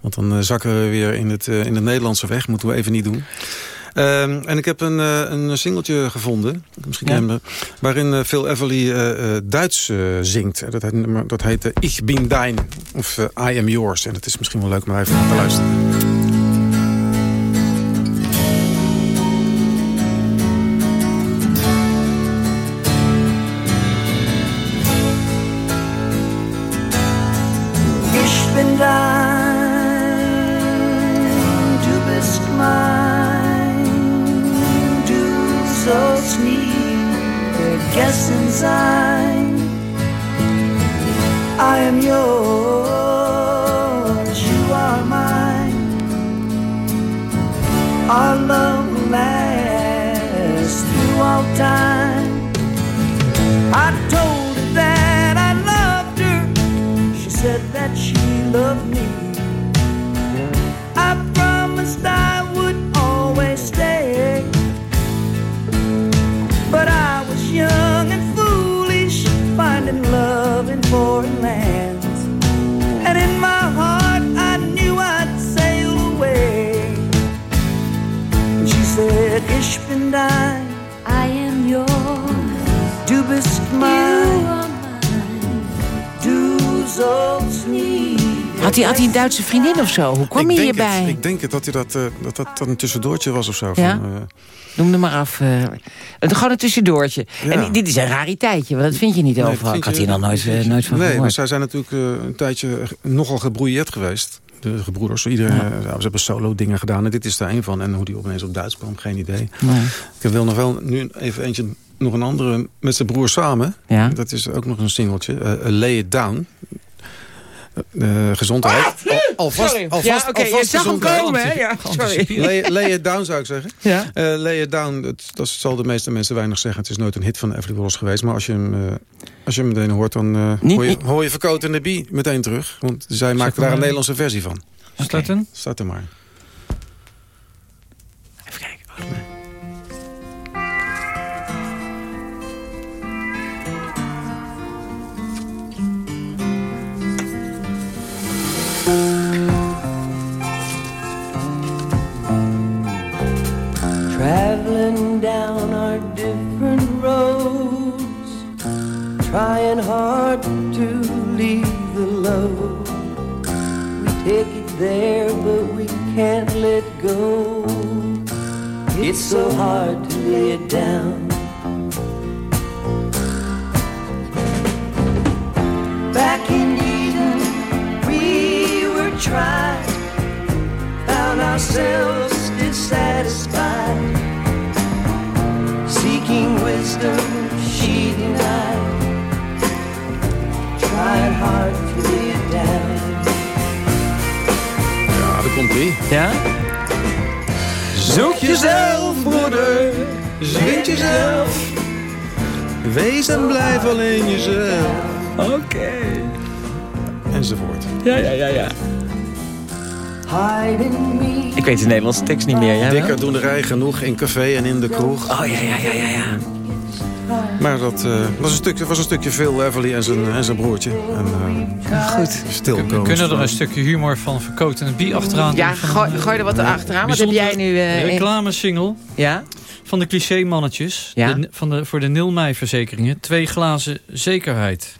Want dan eh, zakken we weer in het, eh, in het Nederlandse weg. Moeten we even niet doen. Ehm, en ik heb een, eh, een singeltje gevonden, misschien hem, waarin eh, Phil Everly eh, eh, Duits eh, zingt. Eh, Dat heet, dat heet eh, Ich bin dein, of eh, I am yours. En dat is misschien wel leuk om even naar te luisteren. Vergessen sein. I am yours, you are mine. Our love will last through all time. Had hij, had hij een Duitse vriendin of zo? Hoe kwam ik hij denk hierbij? Het, ik denk het, dat, hij dat, eh, dat, dat dat een tussendoortje was of zo. Ja? Van, eh, Noem er maar af. eh. Het gewoon een tussendoortje. Ja. En dit is een rariteitje, want dat vind je niet nee, dat overal. Ik had je- hier nog nooit, nooit van Nee, maar gehoord. zij zijn natuurlijk eh, een tijdje nogal gebroeierd geweest. De gebroeders. Iedereen, Ja. ja, ze hebben solo dingen gedaan. En dit is er een van. En hoe die opeens op Duits kwam, geen idee. Nee. Ik wil nog wel nu even eentje, nog een andere met zijn broer samen. Ja. Dat is ook nog een singeltje. eh, Lay It Down. Eh, gezondheid. Al, alvast, Sorry. alvast, Ja, oké, je alvast zag hem komen, hè? Ja, sorry. Lay, lay It Down zou ik zeggen. Ja. Eh, lay It Down, dat, dat zal de meeste mensen weinig zeggen. Het is nooit een hit van Everly Wallace geweest. Maar als je hem, eh, als je hem meteen hoort, dan eh, Niet- hoor, je, niet- hoor je Verkoot en de Bie meteen terug. Want zij maakten daar een Nederlandse versie van. Starten? Start er maar. Even kijken. Traveling hard to lay it down. Back in Eden, we were tried, found ourselves dissatisfied, seeking wisdom she denied, tried hard to lay it down. Ja, daar komt ie. Ja? Zoek jezelf, Vind jezelf. Wees en blijf alleen jezelf. Oké. Enzovoort. Ja, ja, ja, ja. Hide in me. Ik weet de Nederlandse tekst niet meer. Jij wel? Dikker doenerij genoeg in café en in de kroeg. Oh, ja, ja, ja, ja. ja. Maar dat eh, was, een stukje, was een stukje Phil Everly en zijn, en zijn broertje. En, eh, Goed. stil We komen kunnen er een stukje humor van Verkoot en Bie achteraan Ja, gooi, er wat achteraan. Wat heb jij nu... eh, in- reclamesingle ja? van de cliché-mannetjes. Ja. De- van de, voor de Nilmei-verzekeringen. Twee glazen zekerheid.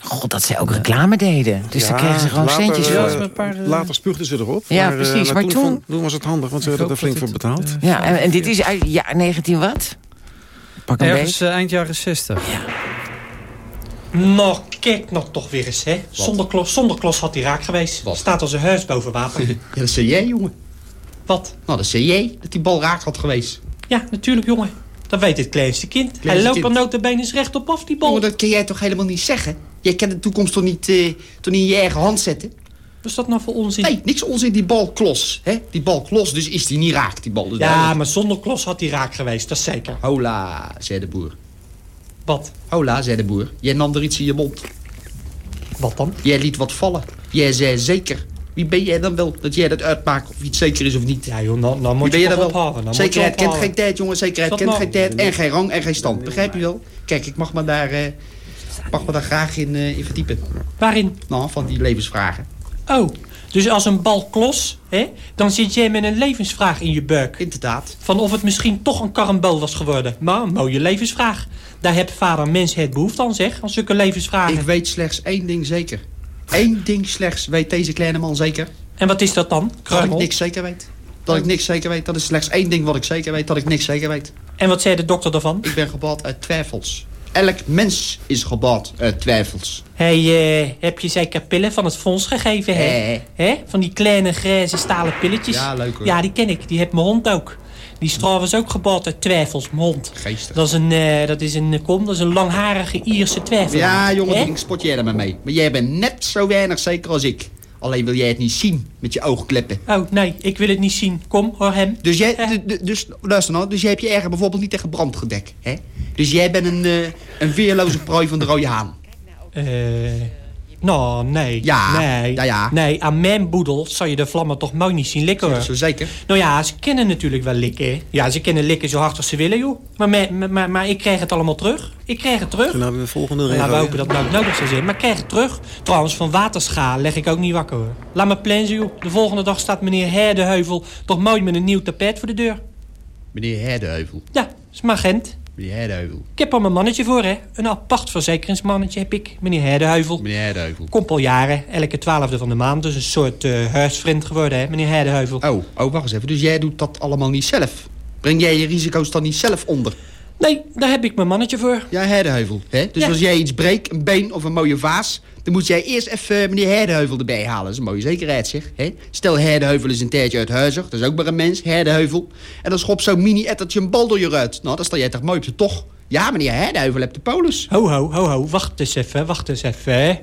God, dat ze ook reclame deden. Dus Ja, daar kregen ze gewoon later, centjes eh, voor. met een paar, eh, Later spuugden ze erop. Ja, maar, eh, precies, maar toen- toen was het handig, want ze werden er flink voor betaald. eh, Ja, en, en dit is uit ja, 19 wat? Pak een Ergens eh, eind jaren 60. Nou, kijk nog toch weer eens, hè. Zonder klos, zonder klos had hij raak geweest. Staat als een huis boven water. Ja, dat zei jij, jongen. Wat? Nou, dat zei jij, dat die bal raak had geweest. Ja, natuurlijk, jongen. Dat weet het kleinste kind. Hij loopt er kind. notabene eens rechtop af, die bal. Jongen, dat kan jij toch helemaal niet zeggen? Jij kan de toekomst toch niet, eh, toch niet in je eigen hand zetten? Wat is dat nou voor onzin? Nee, niks onzin, die bal klos. Hè? Die bal klos, dus is die niet raak, die bal. Dus Ja, maar zonder klos had hij raak geweest, dat is zeker. Hola, zei de boer. Wat? Hola, zei de boer. Jij nam er iets in je mond. Wat dan? Jij liet wat vallen. Jij zei zeker. Wie ben jij dan wel dat jij dat uitmaakt of iets zeker is of niet? Ja joh, dan, Wie moet ben je dan wel? ophouden. Zekerheid kent geen tijd, jongen. Zekerheid kent nou? geen tijd en geen rang en geen stand. Begrijp je wel? Kijk, ik mag me daar, eh, mag me daar graag in, eh, in verdiepen. Waarin? Nou, van die levensvragen. Oh, dus als een bal klos, hè, dan zit jij met een levensvraag in je buik. Inderdaad. Van of het misschien toch een karambel was geworden. Maar een mooie levensvraag. Daar heb vader mens het behoefte aan, zeg, aan zulke levensvragen. Ik weet slechts één ding zeker. Eén ding slechts weet deze kleine man zeker. En wat is dat dan, Dat ik niks zeker weet. Dat ik niks zeker weet. Dat is slechts één ding wat ik zeker weet. Dat ik niks zeker weet. En wat zei de dokter daarvan? Ik ben gebouwd uit twijfels. Elk mens is gebouwd uit twijfels. Hey, eh, heb je zeker pillen van het fonds gegeven, hè? hè? Van die kleine grijze stalen pilletjes. Ja, leuk, hoor. Ja, die ken ik. Die heeft mijn hond ook. Die is trouwens ook gebouwd uit twijfels, mijn hond. Geestig. Dat is een, eh, dat is een, eh, kom, dat is een langharige Ierse twijfel. Ja, jongen, ding, spot jij er maar mee. Maar jij bent net zo weinig zeker als ik. Alleen wil jij het niet zien met je oogkleppen. Oh, nee, ik wil het niet zien. Kom, hoor hem. Dus jij, d- dus, luister nou, dus jij hebt je erger bijvoorbeeld niet tegen brand gedekt, hè? Dus jij bent een, eh, een veerloze prooi van de rode haan. Eh, nou, nee. Ja, nee. ja, ja. Nee, aan mijn boedel zou je de vlammen toch mooi niet zien likken, hoor. Zo zeker. Nou ja, ze kennen natuurlijk wel likken. hè. Ja, ze kennen likken zo hard als ze willen, joh. Maar, maar, maar, maar ik krijg het allemaal terug. Ik krijg het terug. Dan de volgende erin Laten we hopen dat het nou nodig zou zijn. Maar ik krijg het terug. Trouwens, van waterschaal leg ik ook niet wakker, hoor. Laat me plensen, joh. De volgende dag staat meneer Herdeheuvel toch mooi met een nieuw tapijt voor de deur. Meneer Herdeheuvel. Ja, is. Meneer Herdeheuvel. Ik heb er mijn mannetje voor, hè. Een apart verzekeringsmannetje heb ik. Meneer Herdeheuvel. Meneer Herdeheuvel. Komt al jaren, elke twaalfde van de maand. Dus een soort eh huisvriend geworden, hè, meneer Herdeheuvel. Oh, oh, wacht eens even. Dus jij doet dat allemaal niet zelf? Breng jij je risico's dan niet zelf onder? Nee, daar heb ik mijn mannetje voor. Ja, Herdeheuvel. Hè? Dus Ja. als jij iets breekt, een been of een mooie vaas... dan moet jij eerst even eh, meneer Herdeheuvel erbij halen. Dat is een mooie zekerheid, zeg. Hè? Stel, Herdeheuvel is een tijdje uit huizig. Dat is ook maar een mens, Herdeheuvel. En dan schopt zo'n mini-ettertje een bal door je ruit. Nou, dan sta jij toch mooi op je toch? Ja, meneer Herdeheuvel hebt de polis. Ho, ho, ho, ho. Wacht eens even, wacht eens even.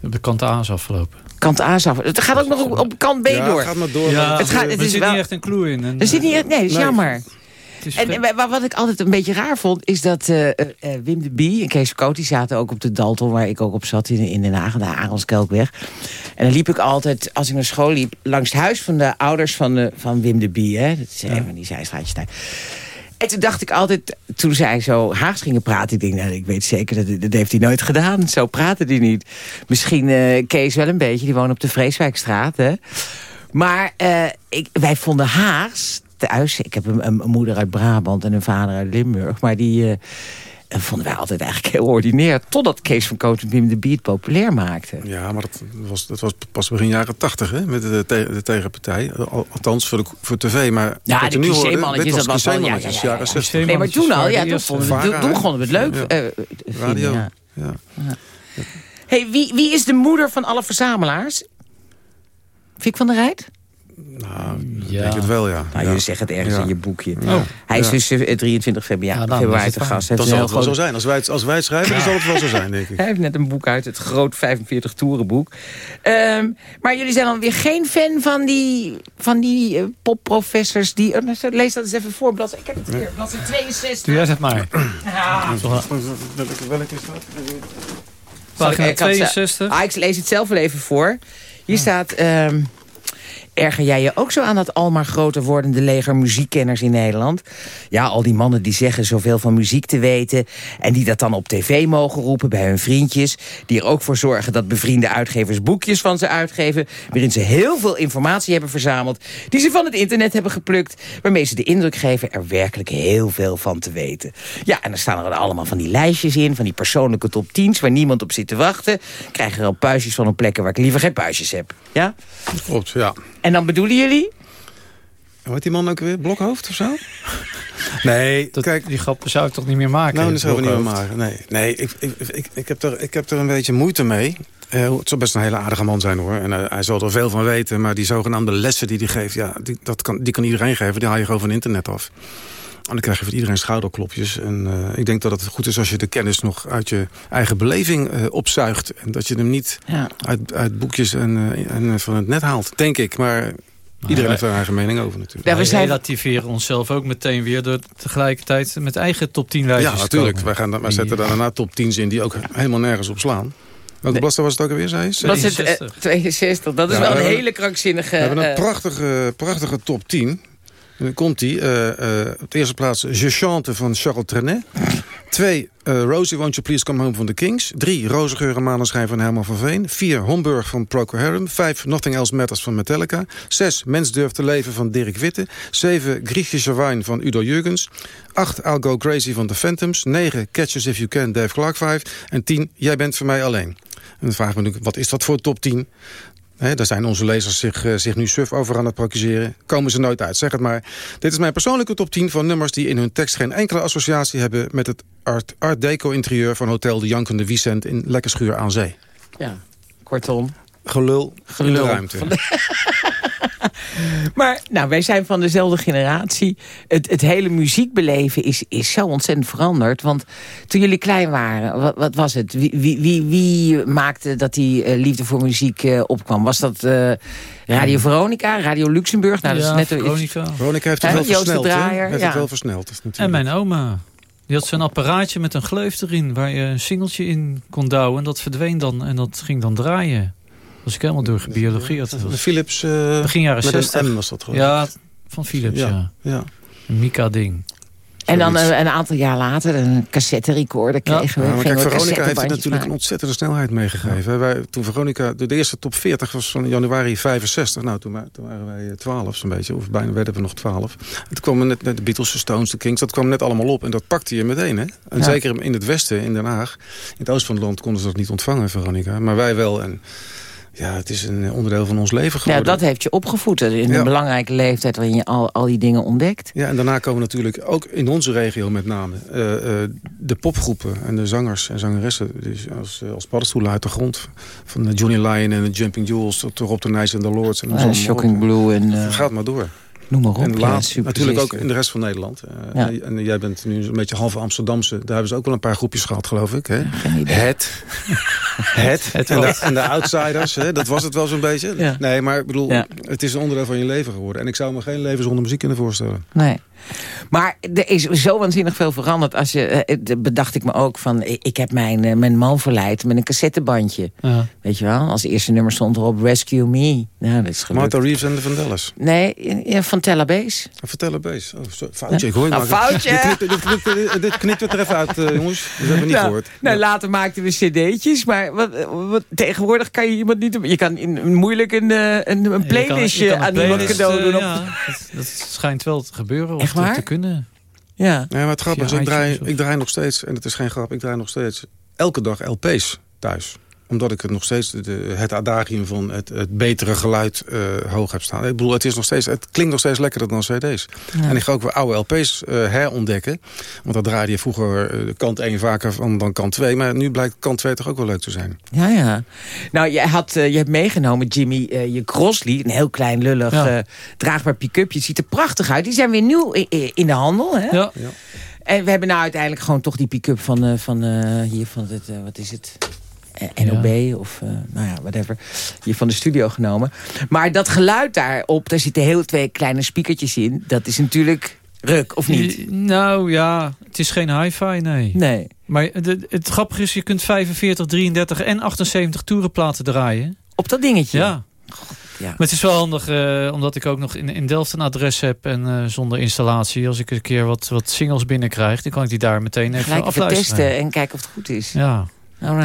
De kant A is afgelopen. Kant A af. Het gaat ook nog op, op kant B Ja, door. gaat maar door. Ja, Het gaat- het er is zit wel- niet echt een clue in. En, Er zit niet, nee, dat is Nee. jammer. het is En, wat ik altijd een beetje raar vond, is dat eh, eh, eh, Wim de Bie en Kees Verkoot... die zaten ook op de Dalton, waar ik ook op zat in, in Den Haag, de Aronskelkweg. En dan liep ik altijd, als ik naar school liep... langs het huis van de ouders van, de, van Wim de Bie. Hè? Dat is een van die zijstraatjes daar. En toen dacht ik altijd, toen zij zo Haags gingen praten... ik denk, nou, ik weet zeker, dat, dat heeft hij nooit gedaan. Zo praten die niet. Misschien eh, Kees wel een beetje, die woont op de Vreeswijkstraat. Hè? Maar eh, ik, wij vonden Haags thuis... ik heb een, moeder uit Brabant en een vader uit Limburg... maar die eh, vonden wij altijd eigenlijk heel ordinair... totdat Kees van Koot en Wim de Bie het populair maakte. Ja, maar dat was, dat was pas begin jaren tachtig, hè? Met de, te- de tegenpartij. Al- Althans, voor, de, voor tv. Maar Ja, de cliché-mannetjes, dat was wel- ja, ja, ja, ja. jaren 60. Nee, maar toen al, ja, toen, vonden we, toen, vonden we het leuk. Ja. eh, Radio. ja. Ja. Hey, wie, wie is de moeder van alle verzamelaars? Fiek van der Rijt? Nou, ik Ja. denk het wel, ja. Nou, ja. je zegt het ergens Ja. in je boekje. Ja. Hij is Ja. dus eh, 23 februari, Ja, dan februari het te gast. Dat heeft zal het wel zo zijn. Als wij het, als wij het schrijven, dan zal het wel zo zijn, denk ik. Hij heeft net een boek uit, het groot 45 toerenboek. Ehm, maar jullie zijn dan weer geen fan van die, van die eh, popprofessors die... eh, nou, lees dat eens even voor. blad- Ik heb het hier, bladzijde 62. Doe jij maar. Ja. Welke is dat? Pagina ik had ze- 62. Ah, ik lees het zelf wel even voor. Hier staat... ehm, Erger jij je ook zo aan dat almaar groter wordende leger muziekkenners in Nederland? Ja, al die mannen die zeggen zoveel van muziek te weten... en die dat dan op tv mogen roepen bij hun vriendjes... die er ook voor zorgen dat bevriende uitgevers boekjes van ze uitgeven... waarin ze heel veel informatie hebben verzameld... die ze van het internet hebben geplukt... waarmee ze de indruk geven er werkelijk heel veel van te weten. Ja, en dan staan er allemaal van die lijstjes in... van die persoonlijke top 10's waar niemand op zit te wachten... krijgen er al puistjes van op plekken waar ik liever geen puistjes heb. Ja? Klopt, ja. En dan bedoelen jullie? Heet die man ook weer? Blokhoofd of zo? Nee, Dat, kijk... die grappen zou ik toch niet meer maken? Nou, dat zouden we niet meer maken. Nee, nee ik, ik, ik, ik, heb er, ik heb er een beetje moeite mee. Eh, het zal best een hele aardige man zijn hoor. En eh, hij zal er veel van weten. Maar die zogenaamde lessen die hij geeft... Ja, die, dat kan, die kan iedereen geven. Die haal je gewoon van internet af. En dan krijg je van iedereen schouderklopjes. En eh, ik denk dat het goed is als je de kennis nog uit je eigen beleving eh, opzuigt. En dat je hem niet Ja. uit, uit boekjes en, eh, en van het net haalt. Denk ik. Maar iedereen heeft er een eigen mening over natuurlijk. Ja, we zijn- relativeren onszelf ook meteen weer... door tegelijkertijd met eigen top 10 lijstjes Ja, te natuurlijk. Wij, gaan, wij zetten daar daarna top 10's in die ook helemaal nergens op slaan. Welke bladzijde was het ook alweer, zei je? Was het, eh, 62. Dat is Ja, wel we een hele krankzinnige... We hebben een prachtige, prachtige top 10. Dan komt die. eh, eh, op de eerste plaats Je Chante van Charles Trenet. Twee, eh, Rosie Won't You Please Come Home van The Kings. Drie, Rozengeur en Maneschijn van Herman van Veen. Vier, Homburg van Procol Harum. Vijf, Nothing Else Matters van Metallica. Zes, Mens Durft te Leven van Dirk Witte. Zeven, Griechische Wijn van Udo Jurgens. Acht, I'll Go Crazy van The Phantoms. Negen, Catch Us If You Can, Dave Clark 5. En tien, Jij bent voor mij alleen. En dan vraag ik me natuurlijk, wat is dat voor top 10? Hè, daar zijn onze lezers zich, eh, zich nu suf over aan het procureren. Komen ze nooit uit, zeg het maar. Dit is mijn persoonlijke top 10 van nummers die in hun tekst... geen enkele associatie hebben met het art, art deco-interieur... van Hotel de Jankende Vicent in Lekkerschuur aan Zee. Ja, kortom. Gelul, in Gelul. de ruimte. Maar nou, wij zijn van dezelfde generatie. Het, het hele muziekbeleven is, is zo ontzettend veranderd. Want toen jullie klein waren, wat, wat was het? Wie, wie, wie, wie maakte dat die eh, liefde voor muziek eh, opkwam? Was dat eh, Radio Veronica, Radio Luxemburg? Nou, dat Ja, is net Veronica. Veronica heeft het wel Joost versneld, hè? Draaier, Heeft ja. het wel versneld. is En natuurlijk- mijn oma. Die had zo'n apparaatje met een gleuf erin... waar je een singeltje in kon douwen. En dat verdween dan. En dat ging dan draaien. Was ik helemaal door gebiologeerd. De was Philips eh, begin jaren met 60. een M was dat geloof ik. Ja, van Philips, ja. Ja, ja. Een Mika-ding. En dan een, een aantal jaar later een cassette recorder kregen we. Ja, kijk, Veronica heeft het natuurlijk een ontzettende snelheid meegegeven. Wij, toen Veronica, de, de eerste top 40 was van januari 65. Nou, toen, toen waren wij eh, 12 zo'n beetje. Of bijna werden we nog 12. En toen kwamen net, net de Beatles, de Stones, de Kings. Dat kwam net allemaal op. En dat pakte je meteen. Hè? En Ja. zeker in het westen, in Den Haag. In het oosten van het land konden ze dat niet ontvangen, Veronica. Maar wij wel. En ja, het is een onderdeel van ons leven Ja, geworden. dat heeft je opgevoed. In Ja. een belangrijke leeftijd waarin je al, al die dingen ontdekt. Ja, en daarna komen natuurlijk ook in onze regio met name... eh, eh, de popgroepen en de zangers en zangeressen... Die als, eh, als paddenstoelen uit de grond. Van de Johnny Lyon en de Jumping Jewels... tot Rob de Nijs en de Lords. En Ja, allemaal Shocking. Blue en... Gaat maar door. Noem maar op. En ja, laat, natuurlijk ook in de rest van Nederland. Ja. en, en jij bent nu een beetje half Amsterdamse. Daar hebben ze ook wel een paar groepjes gehad, geloof ik. Hè? Het. Het. Het en, de, en de outsiders. Hè? Dat was het wel zo'n beetje. Ja. Nee, maar ik bedoel, Ja. het is een onderdeel van je leven geworden. En ik zou me geen leven zonder muziek kunnen voorstellen. Nee. Maar er is zo waanzinnig veel veranderd. Als je, eh, eh, bedacht ik me ook van... ik ik heb mijn, eh, mijn man verleid met een cassettebandje. Ja. Weet je wel? Als eerste nummer stond erop Rescue Me. Nou, dat is gelukt. Martha Reeves en de Vandellas. Nee, ja, van Tella Base. Vertel een beest. Oh, foutje, ik hoor je Nou, maar. foutje. Dit knipt, dit, knipt, dit, dit knipt het er even uit, eh, jongens. Dat hebben we niet nou, gehoord. nou, Ja. later maakten we cd'tjes, maar wat, wat, tegenwoordig kan je iemand niet... Je kan in, moeilijk een, eh, een, een Je kan- playlistje je kan een aan iemand cadeau eh, doen. Op, dat, dat schijnt wel te gebeuren. Of Echt te- waar? te kunnen. ja. Nee, maar het grappige is, ik draai, ik draai nog steeds, en het is geen grap, ik draai nog steeds elke dag LP's thuis. Omdat ik het nog steeds de, het adagium van het, het betere geluid eh, hoog heb staan. Ik bedoel, het, is nog steeds, het klinkt nog steeds lekkerder dan cd's. En ik ga ook weer oude LP's eh, herontdekken. Want dat draaide je vroeger eh, kant 1 vaker van, dan kant 2. Maar nu blijkt kant 2 toch ook wel leuk te zijn. Ja, ja. Nou, je, had, je hebt meegenomen, Jimmy, eh, je Crossley. Een heel klein, lullig, Ja. eh, draagbaar pick-upje. ziet er prachtig uit. Die zijn weer nieuw in de handel, hè? Ja. En we hebben nou uiteindelijk gewoon toch die pick-up van, eh, van eh, hier van het, eh, wat is het? Eh, NOB of, eh, nou ja, whatever. Hier van de studio genomen. Maar dat geluid daarop, daar zitten heel twee kleine speakertjes in. Dat is natuurlijk ruk, of niet? Je- Nou ja, het is geen hi-fi, nee. Nee. Maar de- het grappige is, je kunt 45, 33 en 78 toerenplaten draaien. Op dat dingetje? Ja. Ja. Maar het is wel handig, eh, omdat ik ook nog in, in Delft een adres heb en zonder installatie. Als ik een keer wat, wat singles binnenkrijg, dan kan ik die daar meteen even Gelijk even afluisteren. testen en kijken of het goed is. Ja.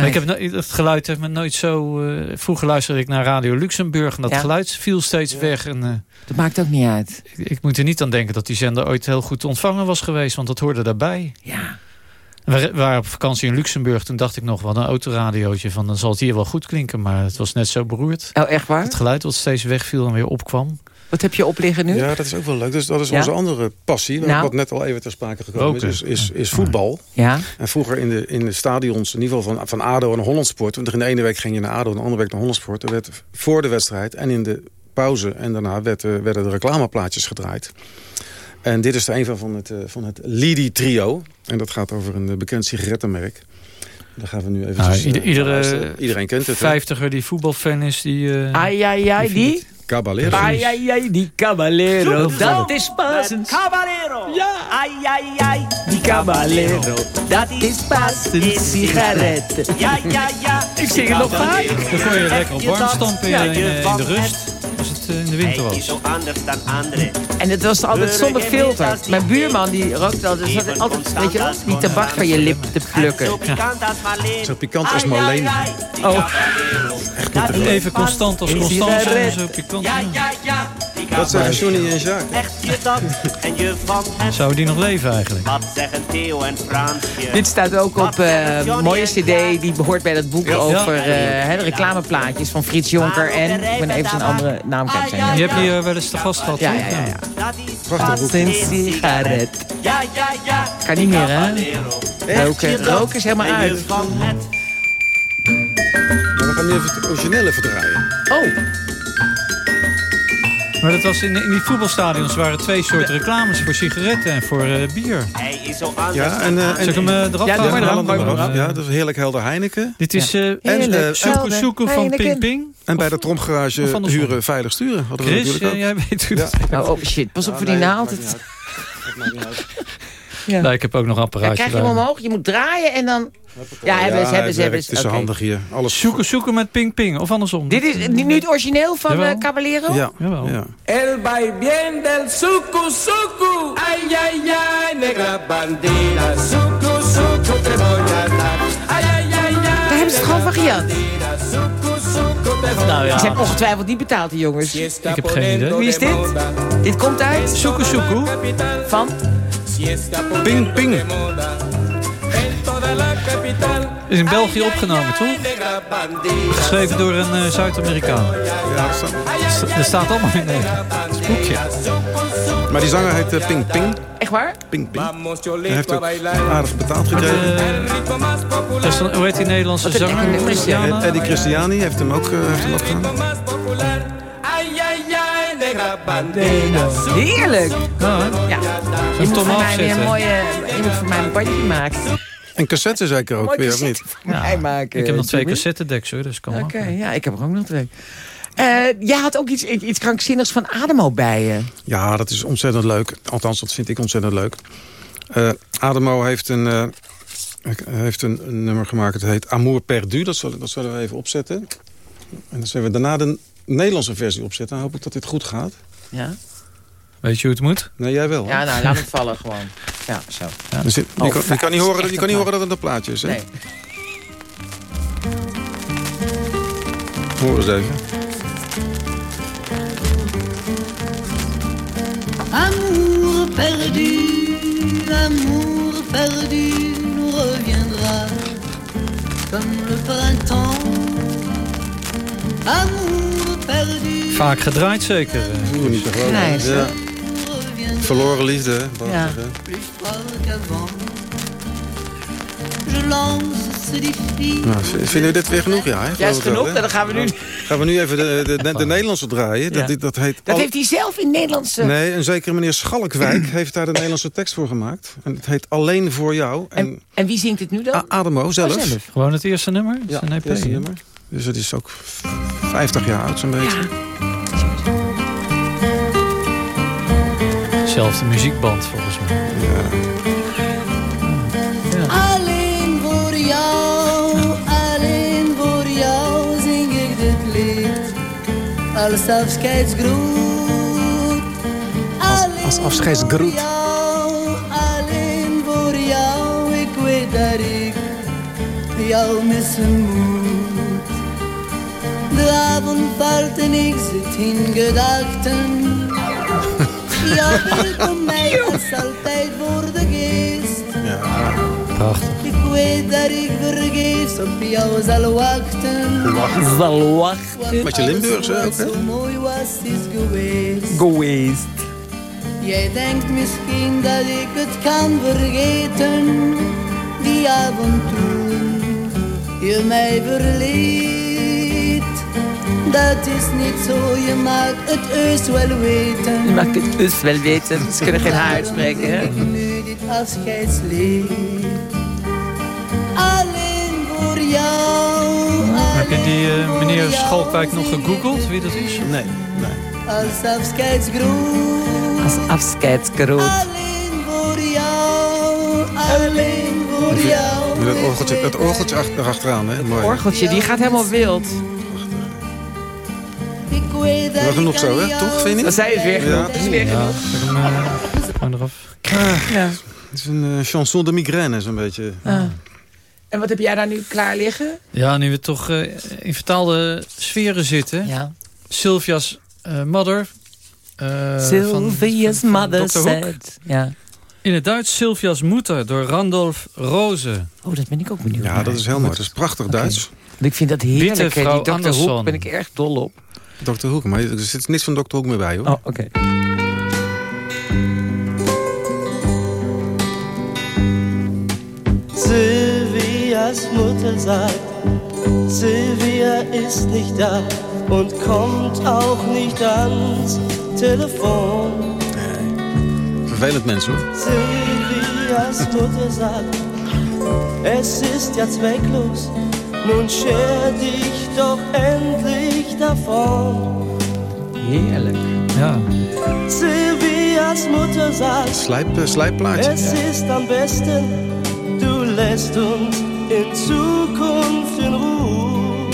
Ik heb no- het geluid heeft me nooit zo... eh, vroeger luisterde ik naar Radio Luxemburg en dat Ja. geluid viel steeds weg. En, eh, Dat maakt ook niet uit. ik, ik moet er niet aan denken dat die zender ooit heel goed te ontvangen was geweest, want dat hoorde daarbij. Ja. We waren op vakantie in Luxemburg, toen dacht ik nog, wat een autoradiootje van, dan zal het hier wel goed klinken, maar het was net zo beroerd. Oh, echt waar? Het geluid wat steeds wegviel en weer opkwam. Wat heb je op liggen nu? Ja, dat is ook wel leuk. Dus dat is Ja? onze andere passie. Nou. Wat net al even ter sprake gekomen Roken. is, is, is, voetbal. Ja. En vroeger in de, in de stadions, in ieder geval van, van ADO en Hollandsport... want in de ene week ging je naar ADO en de andere week naar Hollandsport... er werd voor de wedstrijd en in de pauze en daarna werd, eh, werden de reclameplaatjes gedraaid. En dit is er een van, van het, eh, van het Lidi Trio. En dat gaat over een eh, bekend sigarettenmerk. Daar gaan we nu even... Nou, ieder- iedere Iedereen kent het? Vijftiger die voetbalfan is, die... eh, Ai, ai, ai, die? Caballero. Ai, ai, ai, die caballero. Dat is pas een... Caballero. Ja. Ai, ai, ai. Die caballero, dat is pas een sigaret. Ja, ja, ja. Ik zing het nog vaak. Dan kon je lekker op warm stampen in, in de rust. Als het eh, in de winter was. Zo anders dan anderen. En het was altijd zonder filter. Mijn buurman die rookte altijd, dus had altijd weet je, wel, die tabak van je lip te plukken. Zo pikant als Marleen. Oh. Even constant als constant zo pikant. Ja, ja, ja. Dat zeggen Johnny en Jacques. Echt je dat en je van het. Zou die nog leven eigenlijk? Wat zeggen Theo en Fransje? Dit staat ook op eh, een mooie cd die behoort bij dat boek over eh, hè, de reclameplaatjes van Frits Jonker en ik ben even zijn andere naam kwijt zijn. Je hebt hier eh, wel eens te gast gehad, Ja, toch? ja, ja. ja. Prachtig boek. Een sigaret. Ja, ja, ja. Kan niet meer, hè? Roken, roken is helemaal uit. Van het. Maar we gaan nu even het originele verdraaien. Oh, Maar dat was in, in die voetbalstadions waren twee soorten reclames voor sigaretten en voor eh, bier. Hij is zo anders. Ja, en... eh, Zal ik en hem eh, eraf Ja, eraf. eraf. Ja, dat is heerlijk helder Heineken. Dit is eh En, eh, Heerlijk. Soeko Helder. Soeko van. Ping Ping. En bij de tromgarage huren veilig sturen. Hadden we Chris, natuurlijk eh, ook. jij weet hoe Ja. dat oh, oh, shit, pas op voor die naald. maakt niet Het- uit. Maakt niet uit. Ja. Nee, ik heb ook nog een Dan apparaatje krijg je hem omhoog, je moet draaien en dan... Ja, hebben ze, Ja, hebben ze, het hebben werkt. ze. Het is Oké. handig hier. Alles Zoeken, zoeken met Ping Ping. Of andersom. Dit is nu het origineel van eh, Caballero? Ja, Jawel. ja. El bien del suku suku. Ay, ay, ay, negra bandida. Suku suku te voy a dar. Ay, ay, ay, ay. Daar hebben ze het gewoon van gejat. Suku suku Nou Die zijn ja, ongetwijfeld niet betaald, die jongens. ik heb geen idee. Wie is dit? Dit komt uit Zoeken, zoeken. van... Ping, ping. Is in België opgenomen, toch? Geschreven door een eh, Zuid-Amerikaan. Ja, zo. Er staat allemaal in eh, het boekje. Maar die zanger heet eh, Ping Ping. Echt waar? Ping Ping. Hij heeft ook aardig betaald gekregen. Eh, dus dan- hoe heet die Nederlandse Wat een zanger? Christiana? En Eddie Christiani heeft hem ook, eh, heeft hem ook gedaan. Heerlijk! Ja? Ja. Je moet, voor mij weer een mooie, je moet voor mij een bandje maken. En cassette zeker ook weer, of niet? maken. Ik heb nog twee Jimmy. cassettedecks hoor, dus kan Oké, ja, ik heb er ook nog twee. Eh, jij had ook iets, iets krankzinnigs van Ademo bij je. Ja, dat is ontzettend leuk. Althans, dat vind ik ontzettend leuk. Eh, Ademo heeft een, eh, heeft een, een nummer gemaakt. Het heet Amour Perdu. Dat zullen, dat zullen we even opzetten. En dan zullen we daarna de Nederlandse versie opzetten. Dan hoop ik dat dit goed gaat. Ja? Weet je hoe het moet? Nee, jij wel. hè? Ja, nou, laat het vallen gewoon. Ja, zo. Er zit- je, Oh, kan, je kan niet horen, dat- je kan niet horen dat het een plaatje is. Hè? Nee. Hoor eens even. Amour perdu, amour perdu nous reviendra comme le printemps. Amour perdu. Vaak gedraaid zeker. eh. Oeh, niet te geloven. Grijs, hè? Ja. Verloren liefde, hè? Ja. Nou, vinden jullie dit weer genoeg? Ja, hè? Ja, wel, genoeg. hè? Dan gaan we nu... Gaan we nu even de, de, de, de Nederlandse draaien. Dat, Ja. dat heet Dat Al- heeft hij zelf in Nederlandse... Nee, een zekere meneer Schalkwijk heeft daar de Nederlandse tekst voor gemaakt. En het heet Alleen voor jou. En, En, en wie zingt het nu dan? A- Ademo zelf. Oh, zelf. Gewoon het eerste nummer? Ja, het hè? nummer. Dus het is ook 50 jaar oud zo'n beetje. Zelfde muziekband volgens mij. Alleen voor jou, alleen voor jou zing ik dit lied. Als afscheidsgroet. Alleen als afscheidsgroet. voor jou, alleen voor jou. Ik weet dat ik jou missen moet. De avond valt en ik zit in gedachten. Jouw beeld komt mij als altijd voor de geest. Prachtig. Ik weet dat ik vergeefs op jou zal wachten. Zal wachten. Met je Limburgs, ook, hè? zo mooi was, is geweest. Geweest. Jij denkt misschien dat ik het kan vergeten. Die avond toen je mij verliet. Dat is niet zo, je maakt het heus wel weten. Je maakt het dus wel weten. Ze kunnen geen haar uitspreken, hè? Nu dit afscheidslied. Alleen voor jou. Heb je die eh, meneer Schalkwijk nog gegoogeld? Wie dat is? Nee, nee. Als afscheidsgroet. Als afscheidsgroet. Alleen voor jou, alleen voor jou. Met dat orgeltje, dat orgeltje hè? Mooi. Orgeltje, die gaat helemaal wild. Wel genoeg zo, hè? Toch, vind je? Dat zij is weer genoeg. Ja. Dat is weer Ja, genoeg. hem eh, gewoon eraf. Ja. Het is een eh, chanson de migraine, zo'n beetje. Ah. En wat heb jij daar nu klaar liggen? Ja, nu we toch eh, in vertaalde sferen zitten. Ja. Sylvia's eh, mother. eh, Sylvia's van- mother said. Ja. In het Duits Sylvia's moeder door Randolph Roze. Oh, dat ben ik ook benieuwd Ja, naar. dat is heel mooi. Dat is prachtig Duits. Want Ik vind dat heerlijk. Vrouw Die Dr. Anderson. Hoek ben ik erg dol op. Dr. Hoek, maar er zit niks van Dr. Hoek meer bij, hoor. Oh, oké. Silvias Mutter sagt, Silvia ist nicht da und kommt auch nicht ans Telefon. Vervelend mens, hoor. Silvias Mutter sagt, es ist ja zwecklos, nun scher dich doch endlich davon. Heerlijk. Ja. Silvias Mutter sagt, Slijp, slijpplaatje. es ist am besten, du lässt uns in Zukunft in Ruhe.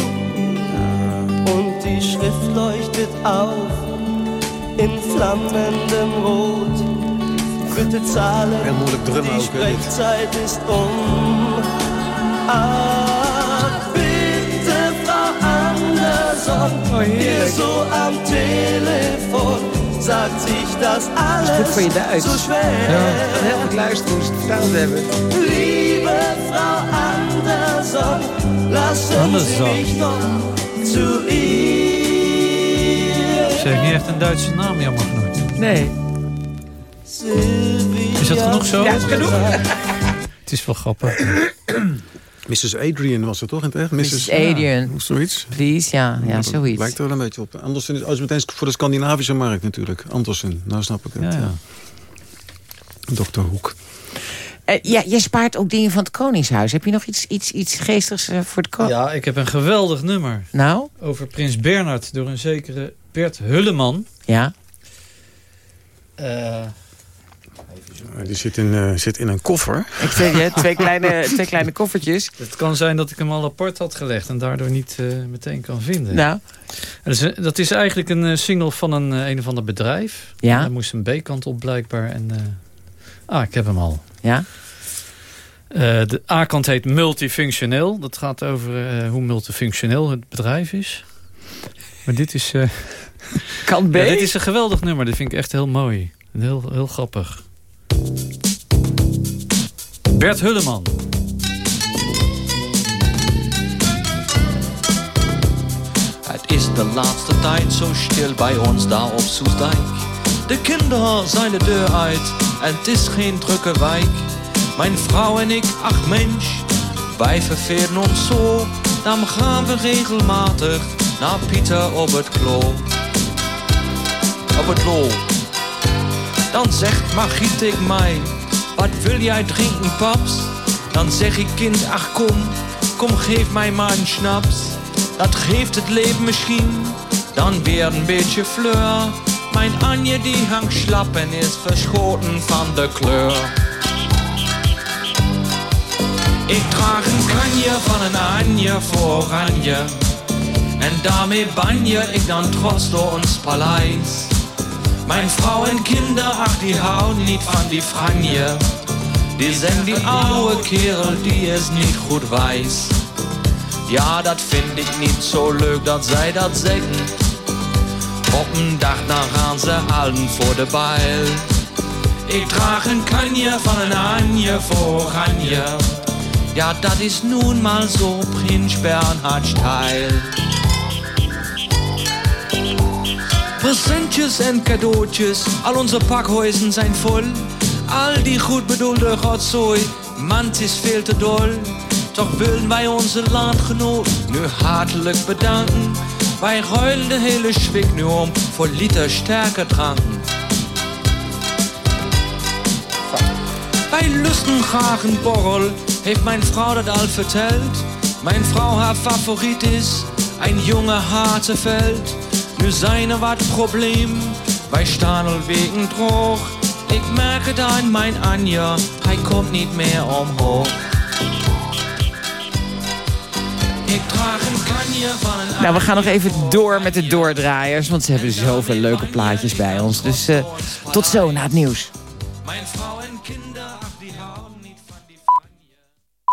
Und die Schrift leuchtet auf in flammendem Rot. Bitte zahlen, Heel moeilijk drummen die. Sprechzeit ist um. Sagt sich das alles Goed voor je Duits. so schwer. Ja. Heel goed luisteren hoe ze het vertaald hebben. Liebe Frau Anderson, lassen Anderson. Sie mich doch zu ihr. Ze heeft niet echt een Duitse naam, jammer genoeg. Nee. Is dat genoeg zo? Ja, is genoeg. Het is wel grappig. Mrs. Adrian was het toch in het echt? Mrs. Adrian. Of zoiets? Please, ja. Ja, Dat zoiets. Lijkt er wel een beetje op. Andersen is, oh, is meteen voor de Scandinavische markt natuurlijk. Andersen, nou snap ik het. Ja, ja. Dr. Hoek. Eh, ja, jij spaart ook dingen van het Koningshuis. Heb je nog iets, iets, iets geestigs eh, voor het Koningshuis? Ja, ik heb een geweldig nummer. Nou? Over Prins Bernhard door een zekere Bert Hulleman. Ja. Eh, Eh, Die zit in, eh, zit in een koffer. Ik zeg je, twee kleine, twee kleine koffertjes. het kan zijn dat ik hem al apart had gelegd en daardoor niet eh, meteen kan vinden. Nou. Dat is, dat is eigenlijk een eh, single van een, eh, een of ander bedrijf. Ja. Daar moest een B-kant op blijkbaar. En, eh, ah, ik heb hem al. Ja. Eh, de A-kant heet multifunctioneel. Dat gaat over eh, hoe multifunctioneel het bedrijf is. Maar dit is... eh, Kant B? Ja, dit is een geweldig nummer. Dat vind ik echt heel mooi. Heel, heel grappig. Bert Hulleman. Het is de laatste tijd zo stil bij ons daar op Soesdijk. De kinderen zijn de deur uit en het is geen drukke wijk. Mijn vrouw en ik, ach mensch, wij vervelen ons zo. Dan gaan we regelmatig naar Pieter op het klo. Op het lo. Dan zegt Margriet ik mij, wat wil jij drinken paps? Dan zeg ik kind, ach kom, kom geef mij maar een schnaps. Dat geeft het leven misschien, dan weer een beetje fleur. Mijn Anje die hangt slap en is verschoten van de kleur. Ik draag een kanje van een Anje voor oranje. En daarmee banje ik dan trots door ons paleis. Mijn vrouw en kinderen, ach die houden niet van die franje. Die zijn die oude kerel die is niet goed wijs. Ja, dat vind ik niet zo leuk dat zij dat zeggen. Op een dag dan gaan ze allen voor de bijl. Ik draag een kanje van een Anje voor oranje. Ja, dat is nun mal zo Prins Bernhard stijl. Presentjes en cadeautjes, al onze pakhuizen zijn vol. Al die goed bedoelde rotzooi, man, het is veel te dol. Toch willen wij onze landgenoot nu hartelijk bedanken. Wij ruilen de hele schwik nu om voor liter sterke drank. Wij lusten borrel, heeft mijn vrouw dat al verteld. Mijn vrouw haar favoriet is, een jonge Harteveld. Nu zijn er wat problemen, wij staan al wegen droog. Ik merk het aan mijn Anja, hij komt niet meer omhoog. Ik draag een kanje van een Nou, we gaan nog even door met de doordraaiers, want ze hebben zoveel leuke plaatjes bij ons. Dus eh, tot zo na het nieuws. Mijn